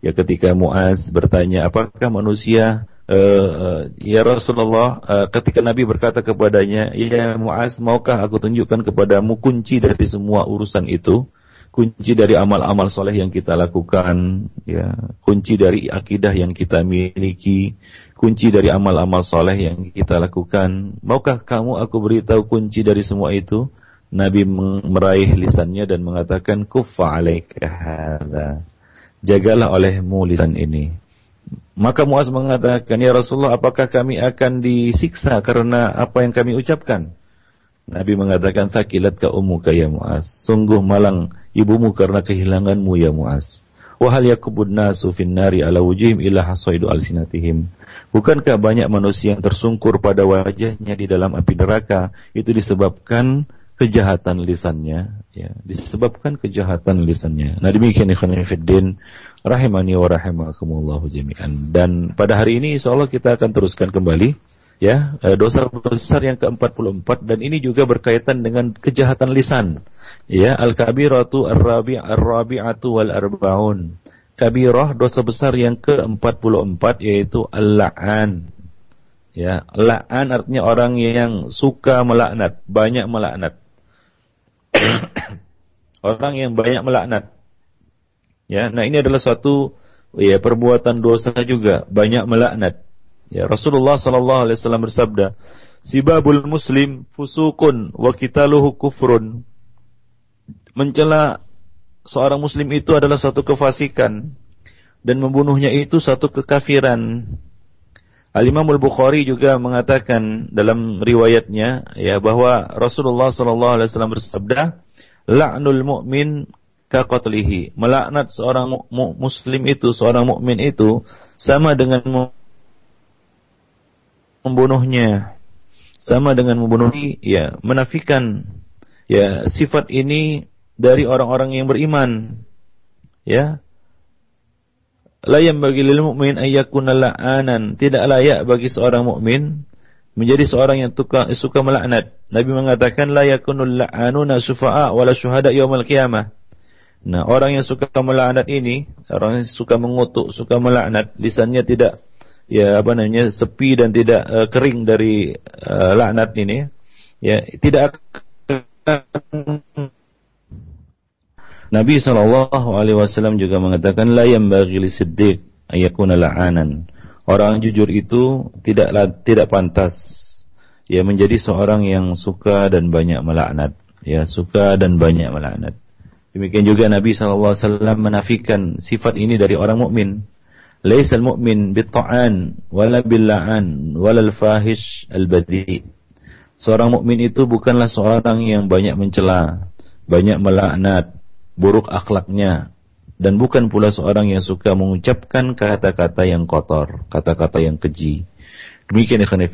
ya ketika Muaz bertanya, apakah manusia Uh, ya Rasulullah, uh, ketika Nabi berkata kepadanya, ya Muaz, maukah aku tunjukkan kepadamu kunci dari semua urusan itu? Kunci dari amal-amal soleh yang kita lakukan, ya, kunci dari akidah yang kita miliki, kunci dari amal-amal soleh yang kita lakukan. Maukah kamu aku beritahu kunci dari semua itu? Nabi meraih lisannya dan mengatakan, Kufa alaika Jagalah olehmu lisan ini. Maka Muaz mengatakan, Ya Rasulullah, apakah kami akan disiksa karena apa yang kami ucapkan? Nabi mengatakan, Thakilat ka umuka ya Muaz. Sungguh malang ibumu karena kehilanganmu ya Muaz. Wahal yakubun nasu fin nari ala wujihim ila hasaidu alsinatihim. Bukankah banyak manusia yang tersungkur pada wajahnya di dalam api neraka itu disebabkan kejahatan lisannya ya disebabkan kejahatan lisannya nah demikian ikhwan fillah rahimani wa rahimakumullah jami'an. Dan pada hari ini insyaallah kita akan teruskan kembali ya eh, dosa besar yang ke-44 dan ini juga berkaitan dengan kejahatan lisan. Ya, al-kabiratu ar-rabi' ar-rabi'atu wal arbaun. Kabirah dosa besar yang ke-44 yaitu al-la'an. Ya, la'an artinya orang yang suka melaknat, banyak melaknat. orang yang banyak melaknat. Ya, nah ini adalah suatu ya perbuatan dosa juga, banyak melaknat. Ya, Rasulullah sallallahu alaihi wasallam bersabda, "Sibabul muslim fusukun wa qitaluhu kufrun." Mencela seorang muslim itu adalah suatu kefasikan dan membunuhnya itu suatu kekafiran. Al-Imam Al-Bukhari juga mengatakan dalam riwayatnya ya bahwa Rasulullah sallallahu alaihi wasallam bersabda, "La'nul mu'min kaqatlihi. Melaknat seorang mu muslim itu, seorang mukmin itu sama dengan membunuhnya. Sama dengan membunuh ya, menafikan ya sifat ini dari orang-orang yang beriman. Ya. La bagi lil mu'min ayyakuna la'anan. Tidak layak bagi seorang mukmin menjadi seorang yang suka, suka melaknat. Nabi mengatakan la yakunul la'anuna syufa'a wala syuhada yaumil qiyamah. Nah, orang yang suka melaknat ini, orang yang suka mengutuk, suka melaknat, lisannya tidak ya apa namanya sepi dan tidak uh, kering dari uh, laknat ini, ya tidak Nabi Shallallahu Alaihi Wasallam juga mengatakan la yang bagi siddiq ayakuna la'anan. Orang jujur itu tidak tidak pantas ya menjadi seorang yang suka dan banyak melaknat, ya suka dan banyak melaknat. Demikian juga Nabi SAW menafikan sifat ini dari orang mukmin. Laisal mu'min bitta'an wala billa'an al-fahish al-badi. Seorang mukmin itu bukanlah seorang yang banyak mencela, banyak melaknat, buruk akhlaknya dan bukan pula seorang yang suka mengucapkan kata-kata yang kotor, kata-kata yang keji. Demikian ikhwan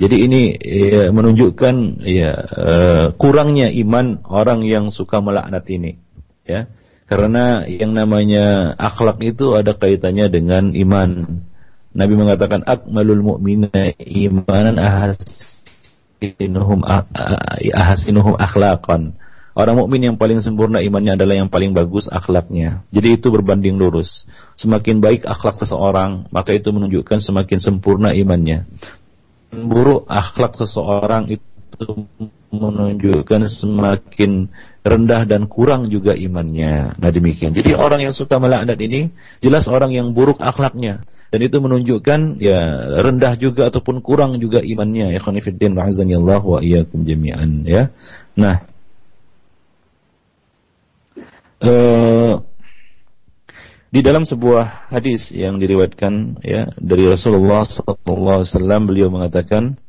Jadi ini ya, menunjukkan ya uh, kurangnya iman orang yang suka melaknat ini ya karena yang namanya akhlak itu ada kaitannya dengan iman Nabi mengatakan akmalul mu'mina imanan ahasinuhum ahasinuhum akhlaqan Orang mukmin yang paling sempurna imannya adalah yang paling bagus akhlaknya. Jadi itu berbanding lurus. Semakin baik akhlak seseorang, maka itu menunjukkan semakin sempurna imannya. Buruk akhlak seseorang itu menunjukkan semakin rendah dan kurang juga imannya. Nah demikian. Jadi orang yang suka melaknat ini jelas orang yang buruk akhlaknya dan itu menunjukkan ya rendah juga ataupun kurang juga imannya. Ya khonifuddin Allah wa iyyakum jami'an ya. Nah uh, Di dalam sebuah hadis yang diriwayatkan ya dari Rasulullah sallallahu alaihi wasallam beliau mengatakan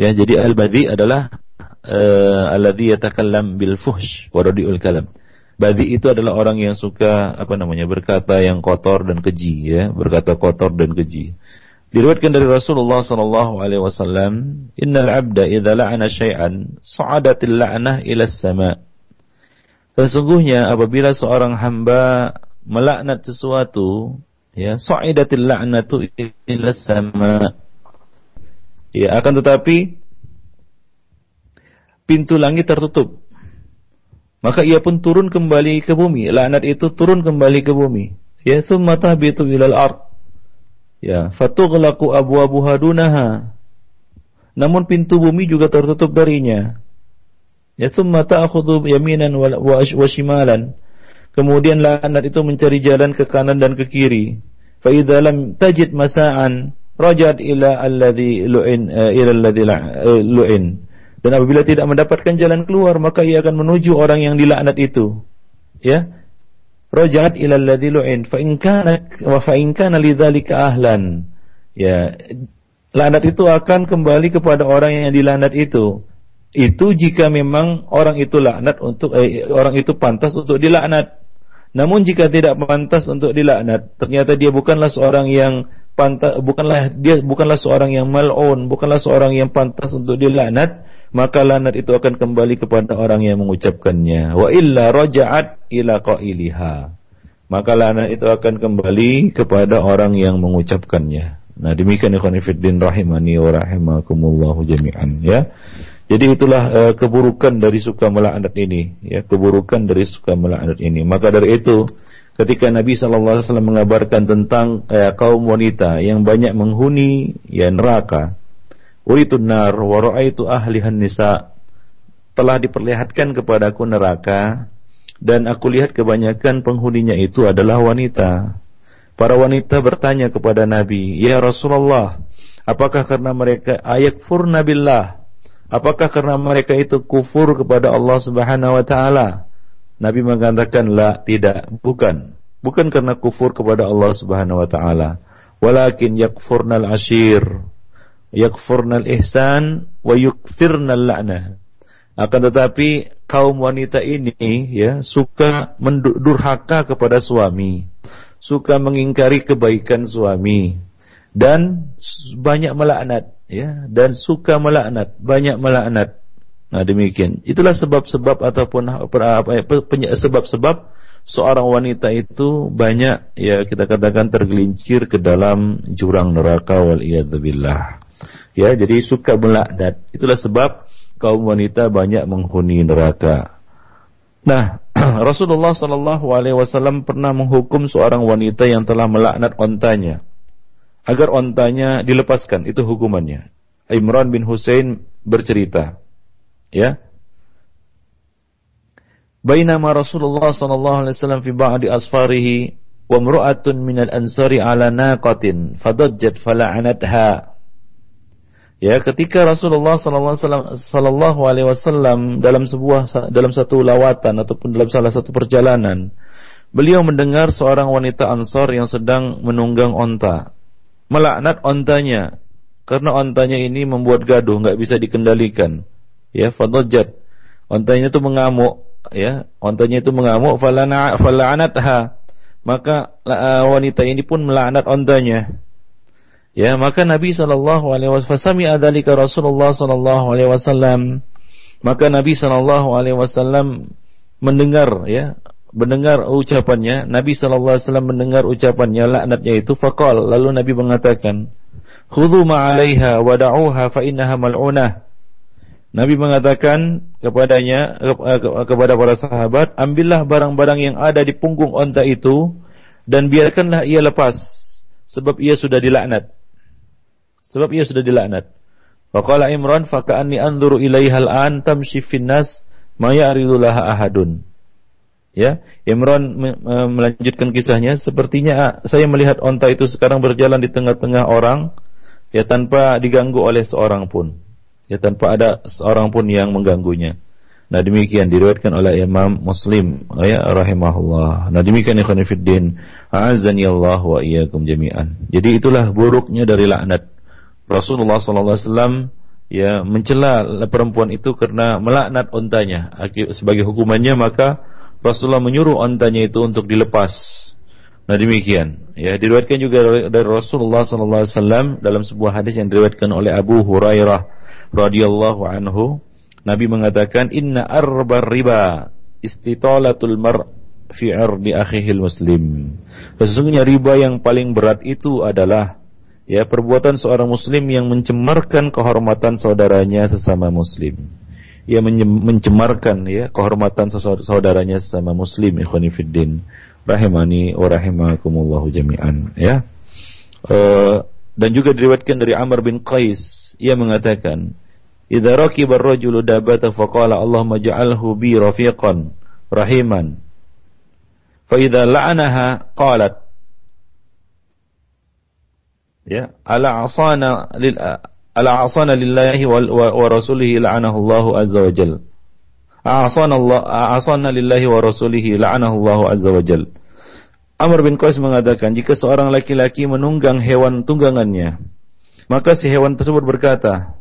ya jadi al-badhi adalah alladhi yatakallam bil fuhsh wa kalam. Badi itu adalah orang yang suka apa namanya berkata yang kotor dan keji ya, berkata kotor dan keji. Diriwayatkan dari Rasulullah sallallahu alaihi wasallam, "Innal 'abda idza la'ana syai'an, sa'adatil la'nah ila sama." Sesungguhnya apabila seorang hamba melaknat sesuatu, ya, sa'idatil la'natu ila sama. Ya, akan tetapi pintu langit tertutup maka ia pun turun kembali ke bumi. Laknat itu turun kembali ke bumi. Ya, thumma tahbitu ilal ard. Ya, fatughlaqu abwabuha dunaha. Namun pintu bumi juga tertutup darinya. Ya, thumma ta'khudhu yaminan wa shimalan. Kemudian laknat itu mencari jalan ke kanan dan ke kiri. Fa idza lam tajid masa'an rajat ila alladhi lu'in uh, ila alladhi uh, lu'in. Dan apabila tidak mendapatkan jalan keluar, maka ia akan menuju orang yang dilaknat itu. Ya. Raja'at ila alladhi lu'in fa in kana wa fa in kana lidzalika ahlan. Ya. Laknat itu akan kembali kepada orang yang dilaknat itu. Itu jika memang orang itu laknat untuk eh, orang itu pantas untuk dilaknat. Namun jika tidak pantas untuk dilaknat, ternyata dia bukanlah seorang yang pantas bukanlah dia bukanlah seorang yang mal'un, bukanlah seorang yang pantas untuk dilaknat, maka lanat itu akan kembali kepada orang yang mengucapkannya. Wa illa raja'at ila qailiha. Maka lanat itu akan kembali kepada orang yang mengucapkannya. Nah, demikian ikhwan fillah rahimani wa rahimakumullah jami'an ya. Jadi itulah uh, keburukan dari suka melaknat ini, ya, keburukan dari suka melaknat ini. Maka dari itu, ketika Nabi wasallam mengabarkan tentang uh, kaum wanita yang banyak menghuni ya neraka, Uritun nar wa ra'aitu ahlihan nisa telah diperlihatkan kepadaku neraka dan aku lihat kebanyakan penghuninya itu adalah wanita. Para wanita bertanya kepada Nabi, "Ya Rasulullah, apakah karena mereka ayat billah? Apakah karena mereka itu kufur kepada Allah Subhanahu wa taala?" Nabi mengatakan, "La, tidak, bukan. Bukan karena kufur kepada Allah Subhanahu wa taala, walakin yakfurnal ashir." Yakfurnal ihsan wa yukthirnal la'nah. Akan tetapi kaum wanita ini ya suka mendurhaka kepada suami, suka mengingkari kebaikan suami dan banyak melaknat ya dan suka melaknat, banyak melaknat. Nah demikian. Itulah sebab-sebab ataupun sebab-sebab seorang wanita itu banyak ya kita katakan tergelincir ke dalam jurang neraka wal billah. Ya, jadi suka melaknat. Itulah sebab kaum wanita banyak menghuni neraka. Nah, Rasulullah Shallallahu Alaihi Wasallam pernah menghukum seorang wanita yang telah melaknat ontanya agar ontanya dilepaskan. Itu hukumannya. Imran bin Hussein bercerita, ya. Bainama Rasulullah sallallahu alaihi wasallam fi ba'di asfarihi wa imra'atun minal ansari ala naqatin fadajjat fala'anatha Ya, ketika Rasulullah Sallallahu Alaihi Wasallam dalam sebuah dalam satu lawatan ataupun dalam salah satu perjalanan, beliau mendengar seorang wanita Ansor yang sedang menunggang onta, melaknat ontanya karena ontanya ini membuat gaduh, nggak bisa dikendalikan. Ya, fadajat. Ontanya itu mengamuk, ya, ontanya itu mengamuk, falana fala'anatha. Maka uh, wanita ini pun melaknat ontanya. Ya, maka Nabi sallallahu alaihi wasallam Rasulullah sallallahu alaihi wasallam. Maka Nabi sallallahu alaihi wasallam mendengar ya, mendengar ucapannya, Nabi sallallahu alaihi wasallam mendengar ucapannya laknatnya itu faqal lalu Nabi mengatakan, "Khudhu ma 'alaiha wa da'uha fa innaha mal'unah." Nabi mengatakan kepadanya kepada para sahabat, ambillah barang-barang yang ada di punggung onta itu dan biarkanlah ia lepas sebab ia sudah dilaknat. Sebab ia sudah dilaknat. Faqala Imran faka'anni anzuru ilaiha al-an tamshi fin nas ma ya'ridu laha ahadun. Ya, Imran melanjutkan kisahnya sepertinya ah, saya melihat onta itu sekarang berjalan di tengah-tengah orang ya tanpa diganggu oleh seorang pun. Ya tanpa ada seorang pun yang mengganggunya. Nah demikian diriwayatkan oleh Imam Muslim ya rahimahullah. Nah demikian ikhwan fillah, azani Allah wa iyyakum jami'an. Jadi itulah buruknya dari laknat. Rasulullah wasallam ya mencela perempuan itu karena melaknat ontanya. Sebagai hukumannya maka Rasulullah menyuruh ontanya itu untuk dilepas. Nah demikian. Ya diriwayatkan juga dari Rasulullah wasallam dalam sebuah hadis yang diriwayatkan oleh Abu Hurairah radhiyallahu anhu Nabi mengatakan inna arbar riba istitalatul mar fi ardi akhihil muslim. Sesungguhnya riba yang paling berat itu adalah ya perbuatan seorang muslim yang mencemarkan kehormatan saudaranya sesama muslim. Ia mencemarkan ya kehormatan saudaranya sesama muslim ikhwani fiddin rahimani wa rahimakumullahu jami'an ya. Uh, dan juga diriwayatkan dari Amr bin Qais ia mengatakan Idza rakiba ar-rajulu dabata faqala Allahumma ja'alhu bi rafiqan rahiman. Fa idza la'anaha qalat ya ala asana lil ala asana lillahi wa, wa, wa rasulihi la'anahu Allah azza wa jalla. Asana Allah asana lillahi wa rasulihi la'anahu Allah azza wa jalla. Amr bin Qais mengatakan jika seorang laki-laki menunggang hewan tunggangannya maka si hewan tersebut berkata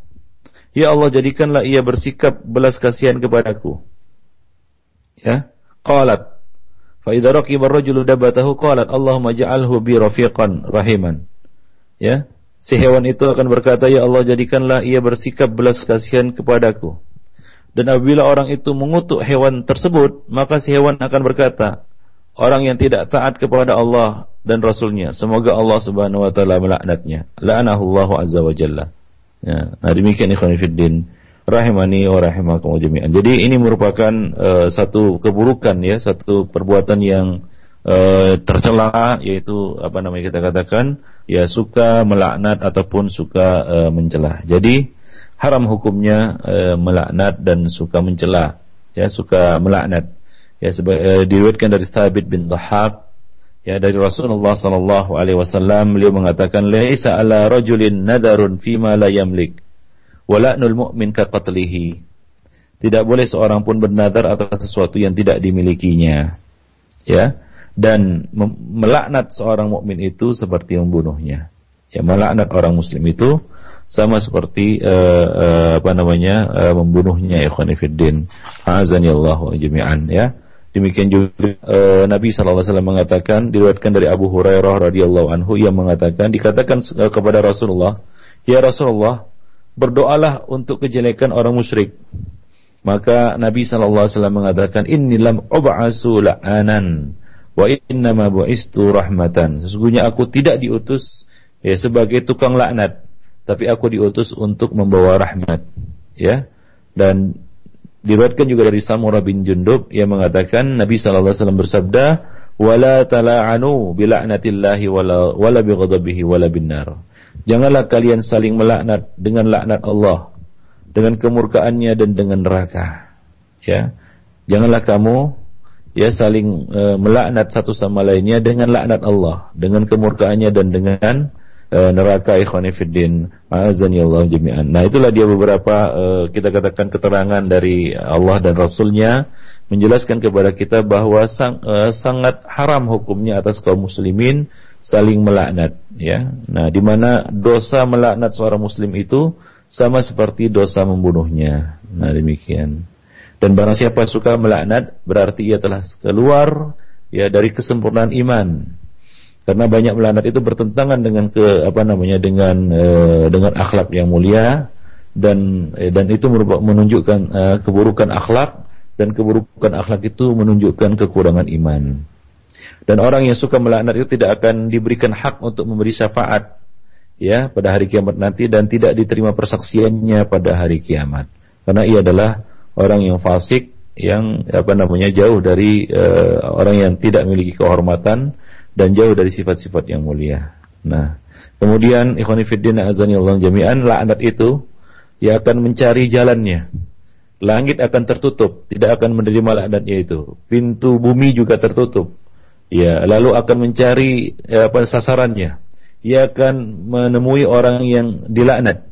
Ya Allah jadikanlah ia bersikap belas kasihan kepadaku. Ya. Qalat. Fa idza raqiba ar-rajulu dabatahu qalat Allahumma ja'alhu bi rafiqan rahiman. Ya. Si hewan itu akan berkata, "Ya Allah, jadikanlah ia bersikap belas kasihan kepadaku." Dan apabila orang itu mengutuk hewan tersebut, maka si hewan akan berkata, orang yang tidak taat kepada Allah dan Rasulnya, semoga Allah Subhanahu wa taala melaknatnya. La'anahu Allah azza wa jalla. Ya, nah demikian ikhwan fiddin rahimani wa rahimakum jami'an. Jadi ini merupakan uh, satu keburukan ya, satu perbuatan yang uh, tercela yaitu apa namanya kita katakan ya suka melaknat ataupun suka uh, mencela. Jadi haram hukumnya uh, melaknat dan suka mencela ya, suka melaknat. Ya uh, diriwayatkan dari Thabit bin Dhahab Ya dari Rasulullah sallallahu alaihi wasallam beliau mengatakan laisa ala rajulin nadarun fima la yamlik wala'nul mu'min ka qatlihi. Tidak boleh seorang pun bernadar atas sesuatu yang tidak dimilikinya. Ya. Dan melaknat seorang mukmin itu seperti membunuhnya. Ya, melaknat orang muslim itu sama seperti uh, uh, apa namanya uh, membunuhnya ikhwan fillah. Azani Allah jami'an ya. Demikian juga e, Nabi SAW mengatakan diriwayatkan dari Abu Hurairah radhiyallahu anhu yang mengatakan dikatakan e, kepada Rasulullah, "Ya Rasulullah, berdoalah untuk kejelekan orang musyrik." Maka Nabi SAW mengatakan, "Inni lam ub'asu la'anan wa inna ma bu'istu rahmatan." Sesungguhnya aku tidak diutus ya sebagai tukang laknat, tapi aku diutus untuk membawa rahmat. Ya. Dan Diriwayatkan juga dari Samurah bin Jundub yang mengatakan Nabi sallallahu alaihi wasallam bersabda, "Wala tala'anu bila'natillahi wala wala bighadabihi wala binnar." Janganlah kalian saling melaknat dengan laknat Allah, dengan kemurkaannya dan dengan neraka. Ya. Janganlah kamu ya saling e, melaknat satu sama lainnya dengan laknat Allah, dengan kemurkaannya dan dengan uh, neraka ikhwani fiddin azani Allah jami'an. Nah, itulah dia beberapa uh, kita katakan keterangan dari Allah dan Rasulnya menjelaskan kepada kita bahwa sang, uh, sangat haram hukumnya atas kaum muslimin saling melaknat ya. Nah, di mana dosa melaknat seorang muslim itu sama seperti dosa membunuhnya. Nah, demikian. Dan barang siapa suka melaknat berarti ia telah keluar ya dari kesempurnaan iman karena banyak melaknat itu bertentangan dengan ke apa namanya dengan e, dengan akhlak yang mulia dan e, dan itu menunjukkan e, keburukan akhlak dan keburukan akhlak itu menunjukkan kekurangan iman. Dan orang yang suka melaknat itu tidak akan diberikan hak untuk memberi syafaat ya pada hari kiamat nanti dan tidak diterima persaksiannya pada hari kiamat. Karena ia adalah orang yang fasik yang apa namanya jauh dari uh, orang yang tidak memiliki kehormatan dan jauh dari sifat-sifat yang mulia. Nah, kemudian ikhwan fillah azani Allah jami'an laknat itu ia akan mencari jalannya. Langit akan tertutup, tidak akan menerima laknatnya itu. Pintu bumi juga tertutup. Ya, lalu akan mencari ya, apa sasarannya. Ia akan menemui orang yang dilaknat.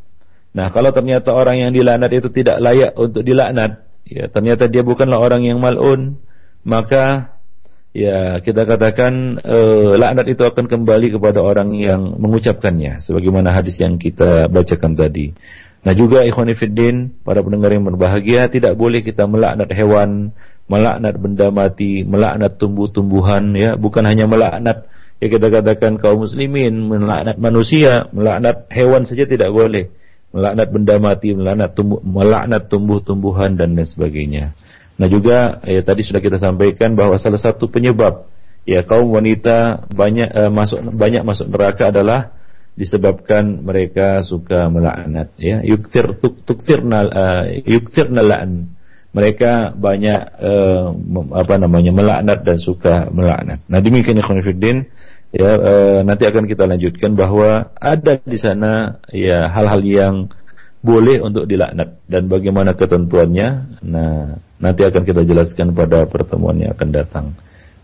Nah, kalau ternyata orang yang dilaknat itu tidak layak untuk dilaknat, ya ternyata dia bukanlah orang yang mal'un, maka ya kita katakan uh, laknat itu akan kembali kepada orang yang mengucapkannya sebagaimana hadis yang kita bacakan tadi. Nah juga ikhwan fiddin, para pendengar yang berbahagia, tidak boleh kita melaknat hewan, melaknat benda mati, melaknat tumbuh-tumbuhan ya, bukan hanya melaknat ya kita katakan kaum muslimin, melaknat manusia, melaknat hewan saja tidak boleh. Melaknat benda mati, melaknat tumbuh, melaknat tumbuh-tumbuhan dan lain sebagainya. Nah juga ya tadi sudah kita sampaikan bahwa salah satu penyebab ya kaum wanita banyak uh, masuk banyak masuk neraka adalah disebabkan mereka suka melaknat ya yuktir tuk, tuktirna uh, yuktirna la'an mereka banyak uh, apa namanya melaknat dan suka melaknat. Nah demikian ikhwan fillah ya uh, nanti akan kita lanjutkan bahwa ada di sana ya hal-hal yang boleh untuk dilaknat dan bagaimana ketentuannya. Nah, nanti akan kita jelaskan pada pertemuan yang akan datang.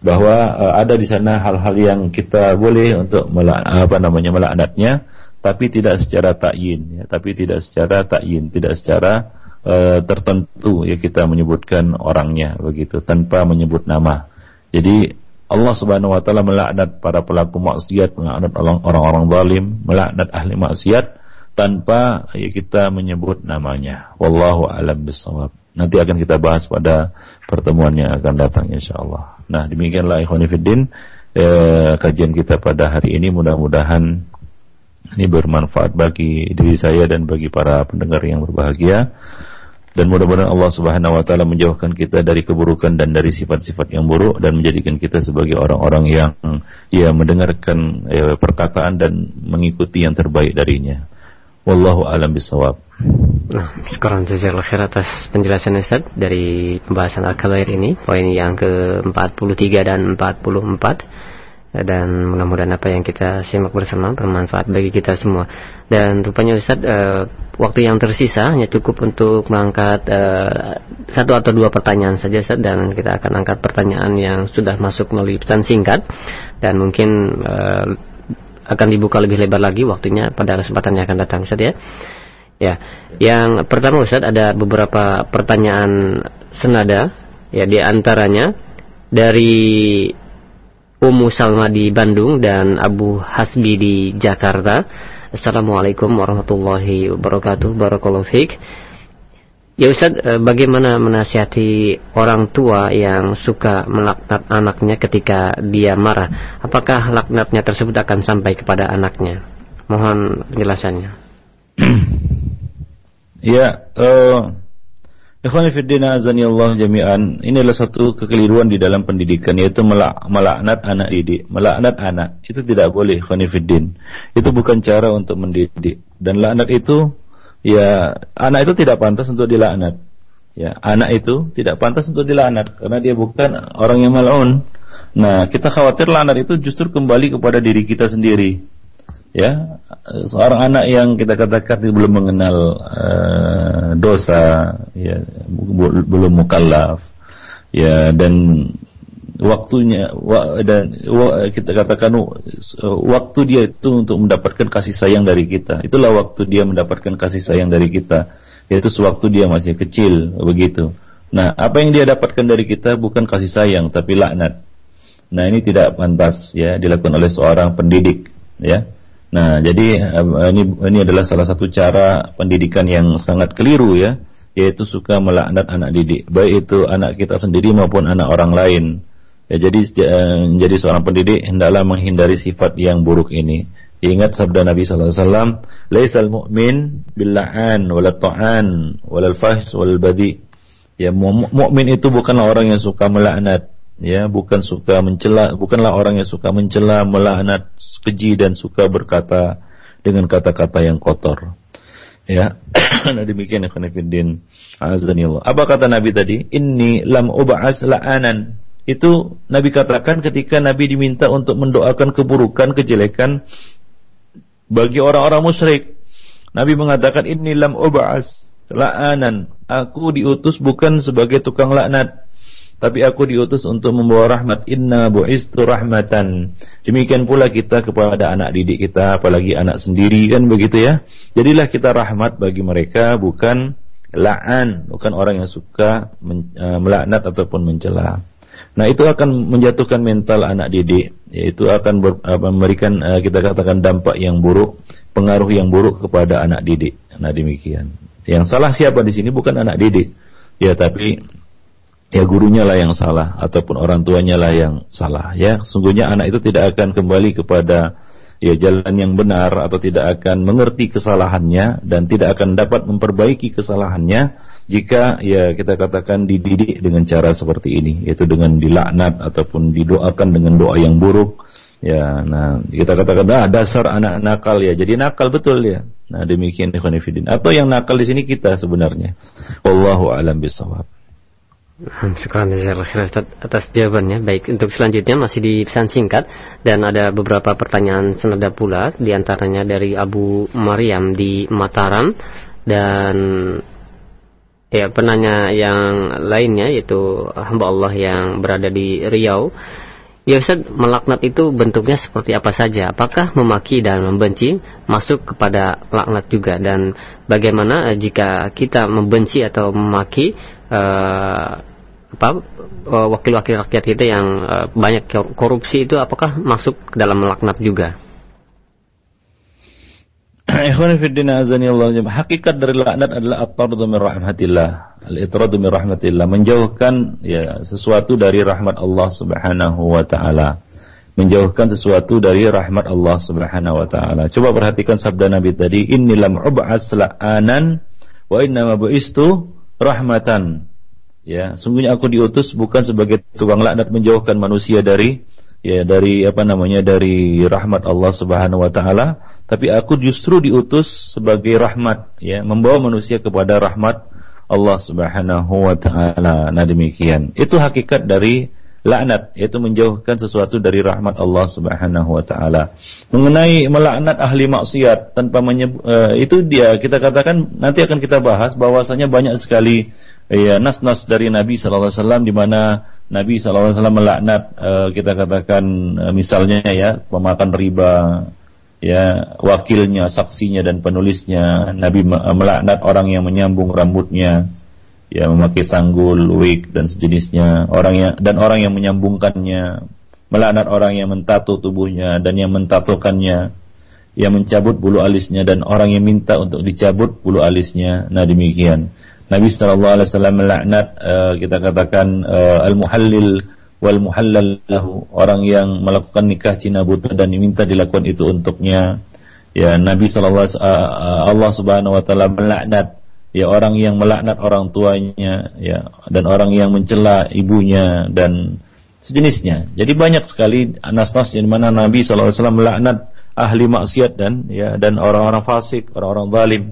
Bahwa uh, ada di sana hal-hal yang kita boleh untuk melak, apa namanya melaknatnya, tapi tidak secara takyin, ya, tapi tidak secara takyin, tidak secara uh, tertentu ya kita menyebutkan orangnya begitu tanpa menyebut nama. Jadi Allah Subhanahu wa taala melaknat para pelaku maksiat, melaknat orang-orang zalim, melaknat ahli maksiat tanpa ya kita menyebut namanya. Wallahu alam bisawab. Nanti akan kita bahas pada pertemuan yang akan datang insyaallah. Nah, demikianlah ikhwan fillah eh, kajian kita pada hari ini mudah-mudahan ini bermanfaat bagi diri saya dan bagi para pendengar yang berbahagia dan mudah-mudahan Allah Subhanahu wa taala menjauhkan kita dari keburukan dan dari sifat-sifat yang buruk dan menjadikan kita sebagai orang-orang yang ya mendengarkan ya, perkataan dan mengikuti yang terbaik darinya. Wallahu alam bisawab. Nah, sekarang jazakallahu khair atas penjelasan Ustaz dari pembahasan Al-Kabair ini, poin yang ke-43 dan 44 dan mudah-mudahan apa yang kita simak bersama bermanfaat bagi kita semua. Dan rupanya Ustaz uh, waktu yang tersisa hanya cukup untuk mengangkat uh, satu atau dua pertanyaan saja Ustaz dan kita akan angkat pertanyaan yang sudah masuk melalui pesan singkat dan mungkin uh, akan dibuka lebih lebar lagi waktunya pada kesempatan yang akan datang Ustaz ya. Ya. Yang pertama Ustaz ada beberapa pertanyaan senada ya di antaranya dari Ummu Salma di Bandung dan Abu Hasbi di Jakarta. Assalamualaikum warahmatullahi wabarakatuh. Barakallahu fiik. Ya Ustaz, eh, bagaimana menasihati orang tua yang suka melaknat anaknya ketika dia marah? Apakah laknatnya tersebut akan sampai kepada anaknya? Mohon penjelasannya. ya, uh, Ikhwan Fiddina Allah jami'an Ini adalah satu kekeliruan di dalam pendidikan Yaitu melak melaknat anak didik Melaknat anak Itu tidak boleh Ikhwan Fiddin Itu bukan cara untuk mendidik Dan laknat itu ya anak itu tidak pantas untuk dilaknat. Ya, anak itu tidak pantas untuk dilaknat karena dia bukan orang yang mal'un. Nah, kita khawatir laknat itu justru kembali kepada diri kita sendiri. Ya, seorang anak yang kita katakan belum mengenal uh, dosa, ya, belum mukallaf, ya dan waktunya dan kita katakan waktu dia itu untuk mendapatkan kasih sayang dari kita. Itulah waktu dia mendapatkan kasih sayang dari kita, yaitu sewaktu dia masih kecil begitu. Nah, apa yang dia dapatkan dari kita bukan kasih sayang tapi laknat. Nah, ini tidak pantas ya dilakukan oleh seorang pendidik ya. Nah, jadi ini ini adalah salah satu cara pendidikan yang sangat keliru ya, yaitu suka melaknat anak didik, baik itu anak kita sendiri maupun anak orang lain. Ya, jadi menjadi seorang pendidik hendaklah menghindari sifat yang buruk ini. Ingat sabda Nabi sallallahu alaihi wasallam, "Laisal mu'min billa'an wal ta'an wal fahs wal badi." Ya, mukmin itu bukanlah orang yang suka melaknat, ya, bukan suka mencela, bukanlah orang yang suka mencela, melaknat, keji dan suka berkata dengan kata-kata yang kotor. Ya, nah demikian khonifuddin azanillah. Apa kata Nabi tadi? Inni lam ub'as la'anan itu Nabi katakan ketika Nabi diminta untuk mendoakan keburukan, kejelekan bagi orang-orang musyrik. Nabi mengatakan ini lam ub'as la'anan. Aku diutus bukan sebagai tukang laknat, tapi aku diutus untuk membawa rahmat. Inna bu'istu rahmatan. Demikian pula kita kepada anak didik kita, apalagi anak sendiri kan begitu ya. Jadilah kita rahmat bagi mereka bukan la'an, bukan orang yang suka men, uh, melaknat ataupun mencela. Nah, itu akan menjatuhkan mental anak didik, yaitu akan ber, uh, memberikan uh, kita katakan dampak yang buruk, pengaruh yang buruk kepada anak didik. Nah, demikian. Yang salah siapa di sini bukan anak didik. Ya, tapi ya gurunya lah yang salah ataupun orang tuanya lah yang salah. Ya sungguhnya anak itu tidak akan kembali kepada ya jalan yang benar atau tidak akan mengerti kesalahannya dan tidak akan dapat memperbaiki kesalahannya jika ya kita katakan dididik dengan cara seperti ini yaitu dengan dilaknat ataupun didoakan dengan doa yang buruk. Ya nah kita katakan ah dasar anak nakal ya. Jadi nakal betul ya. Nah demikian ikhwan atau yang nakal di sini? Kita sebenarnya. Wallahu alam bisawab Sekarang atas jawabannya. Baik, untuk selanjutnya masih di pesan singkat dan ada beberapa pertanyaan senada pula di antaranya dari Abu Maryam di Mataram dan ya penanya yang lainnya yaitu hamba Allah yang berada di Riau. Ya Ustaz, melaknat itu bentuknya seperti apa saja? Apakah memaki dan membenci masuk kepada laknat juga? Dan bagaimana jika kita membenci atau memaki uh, apa eh, wakil-wakil rakyat kita yang uh, banyak korupsi itu apakah masuk ke dalam melaknat juga? Hakikat dari laknat adalah at-tardu min rahmatillah, al-itradu min rahmatillah, menjauhkan ya sesuatu dari rahmat Allah Subhanahu wa taala. Menjauhkan sesuatu dari rahmat Allah Subhanahu wa taala. Coba perhatikan sabda Nabi tadi, "Inni lam ub'as la'anan wa inna ma bu'istu rahmatan." Ya, sungguhnya aku diutus bukan sebagai tukang laknat menjauhkan manusia dari ya dari apa namanya dari rahmat Allah Subhanahu wa taala, tapi aku justru diutus sebagai rahmat ya, membawa manusia kepada rahmat Allah Subhanahu wa taala. Nah, demikian. Itu hakikat dari laknat yaitu menjauhkan sesuatu dari rahmat Allah Subhanahu wa taala. Mengenai melaknat ahli maksiat tanpa menyebut uh, itu dia kita katakan nanti akan kita bahas bahwasanya banyak sekali ya nas-nas dari Nabi sallallahu alaihi wasallam di mana Nabi sallallahu alaihi wasallam melaknat uh, kita katakan uh, misalnya ya pemakan riba ya wakilnya, saksinya dan penulisnya. Nabi melaknat orang yang menyambung rambutnya, ya memakai sanggul, wig dan sejenisnya. Orang yang dan orang yang menyambungkannya, melaknat orang yang mentato tubuhnya dan yang mentatokannya, yang mencabut bulu alisnya dan orang yang minta untuk dicabut bulu alisnya. Nah demikian. Nabi sallallahu alaihi wasallam melaknat uh, kita katakan uh, al-muhallil wal muhallal lahu orang yang melakukan nikah cina buta dan diminta dilakukan itu untuknya ya Nabi sallallahu uh, Allah Subhanahu wa taala melaknat ya orang yang melaknat orang tuanya ya dan orang yang mencela ibunya dan sejenisnya. Jadi banyak sekali nas-nas di mana Nabi wasallam melaknat ahli maksiat dan ya dan orang-orang fasik, orang-orang zalim.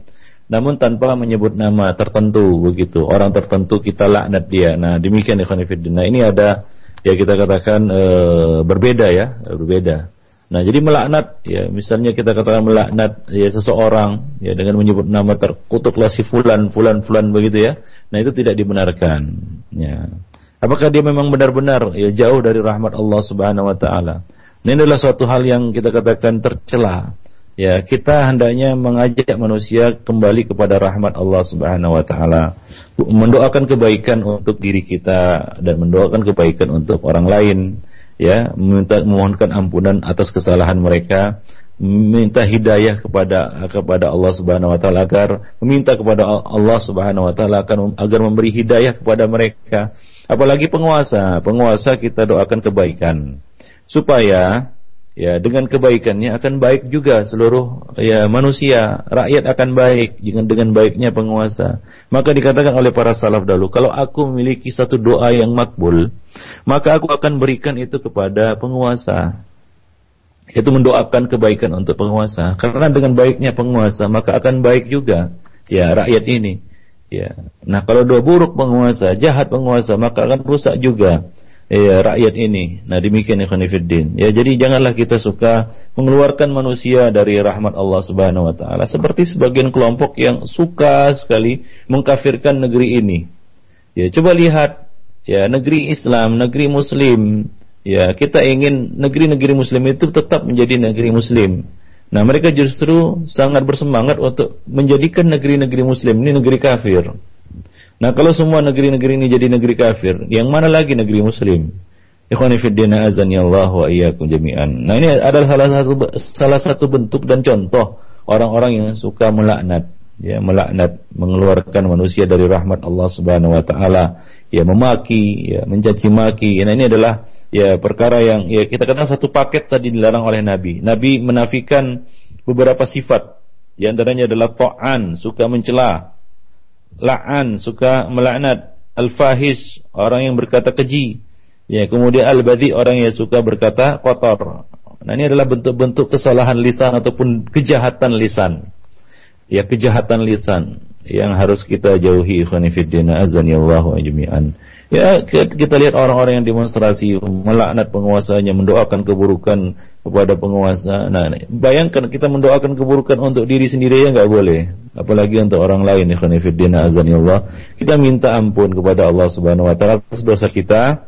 Namun tanpa menyebut nama tertentu begitu. Orang tertentu kita laknat dia. Nah demikian fillah. Nah ini ada ya kita katakan e, berbeda ya berbeda nah jadi melaknat ya misalnya kita katakan melaknat ya seseorang ya dengan menyebut nama terkutuklah si fulan fulan fulan begitu ya. Nah itu tidak dibenarkan ya. Apakah dia memang benar-benar ya jauh dari rahmat Allah Subhanahu wa taala? Ini adalah suatu hal yang kita katakan tercela ya. Kita hendaknya mengajak manusia kembali kepada rahmat Allah Subhanahu wa taala. Mendoakan kebaikan untuk diri kita dan mendoakan kebaikan untuk orang lain ya meminta memohonkan ampunan atas kesalahan mereka meminta hidayah kepada kepada Allah Subhanahu wa taala agar meminta kepada Allah Subhanahu wa taala akan agar memberi hidayah kepada mereka. Apalagi penguasa penguasa kita doakan kebaikan. Supaya ya dengan kebaikannya akan baik juga seluruh ya manusia. Rakyat akan baik dengan dengan baiknya penguasa. Maka dikatakan oleh para salaf dahulu kalau aku memiliki satu doa yang makbul maka aku akan berikan itu kepada penguasa. Itu mendoakan kebaikan untuk penguasa. Karena dengan baiknya penguasa maka akan baik juga ya rakyat ini. Ya. Nah kalau doa buruk penguasa jahat penguasa maka akan rusak juga ya, rakyat ini. Nah demikian ikhwan Ya jadi janganlah kita suka mengeluarkan manusia dari rahmat Allah Subhanahu Wa Taala. Seperti sebagian kelompok yang suka sekali mengkafirkan negeri ini. Ya coba lihat ya negeri Islam, negeri Muslim. Ya kita ingin negeri-negeri Muslim itu tetap menjadi negeri Muslim. Nah mereka justru sangat bersemangat untuk menjadikan negeri-negeri Muslim ini negeri kafir. Nah, kalau semua negeri-negeri ini jadi negeri kafir, yang mana lagi negeri muslim? Ikhwani fiddina azani Allah wa iyyakum jami'an. Nah, ini adalah salah satu salah satu bentuk dan contoh orang-orang yang suka melaknat, ya, melaknat, mengeluarkan manusia dari rahmat Allah Subhanahu wa taala, ya memaki, ya mencaci maki. Nah, ini adalah ya perkara yang ya kita katakan satu paket tadi dilarang oleh Nabi. Nabi menafikan beberapa sifat. Di antaranya adalah ta'an, suka mencela, la'an suka melaknat, al-fahish orang yang berkata keji, ya kemudian al-badhi orang yang suka berkata kotor. Nah ini adalah bentuk-bentuk kesalahan lisan ataupun kejahatan lisan. Ya kejahatan lisan yang harus kita jauhi khonifiddina azan ya. Ya kita lihat orang-orang yang demonstrasi melaknat penguasanya, mendoakan keburukan kepada penguasa. Nah, bayangkan kita mendoakan keburukan untuk diri sendiri ya nggak boleh, apalagi untuk orang lain. Ikhwanifiddina azanillah. Kita minta ampun kepada Allah Subhanahu wa taala atas dosa kita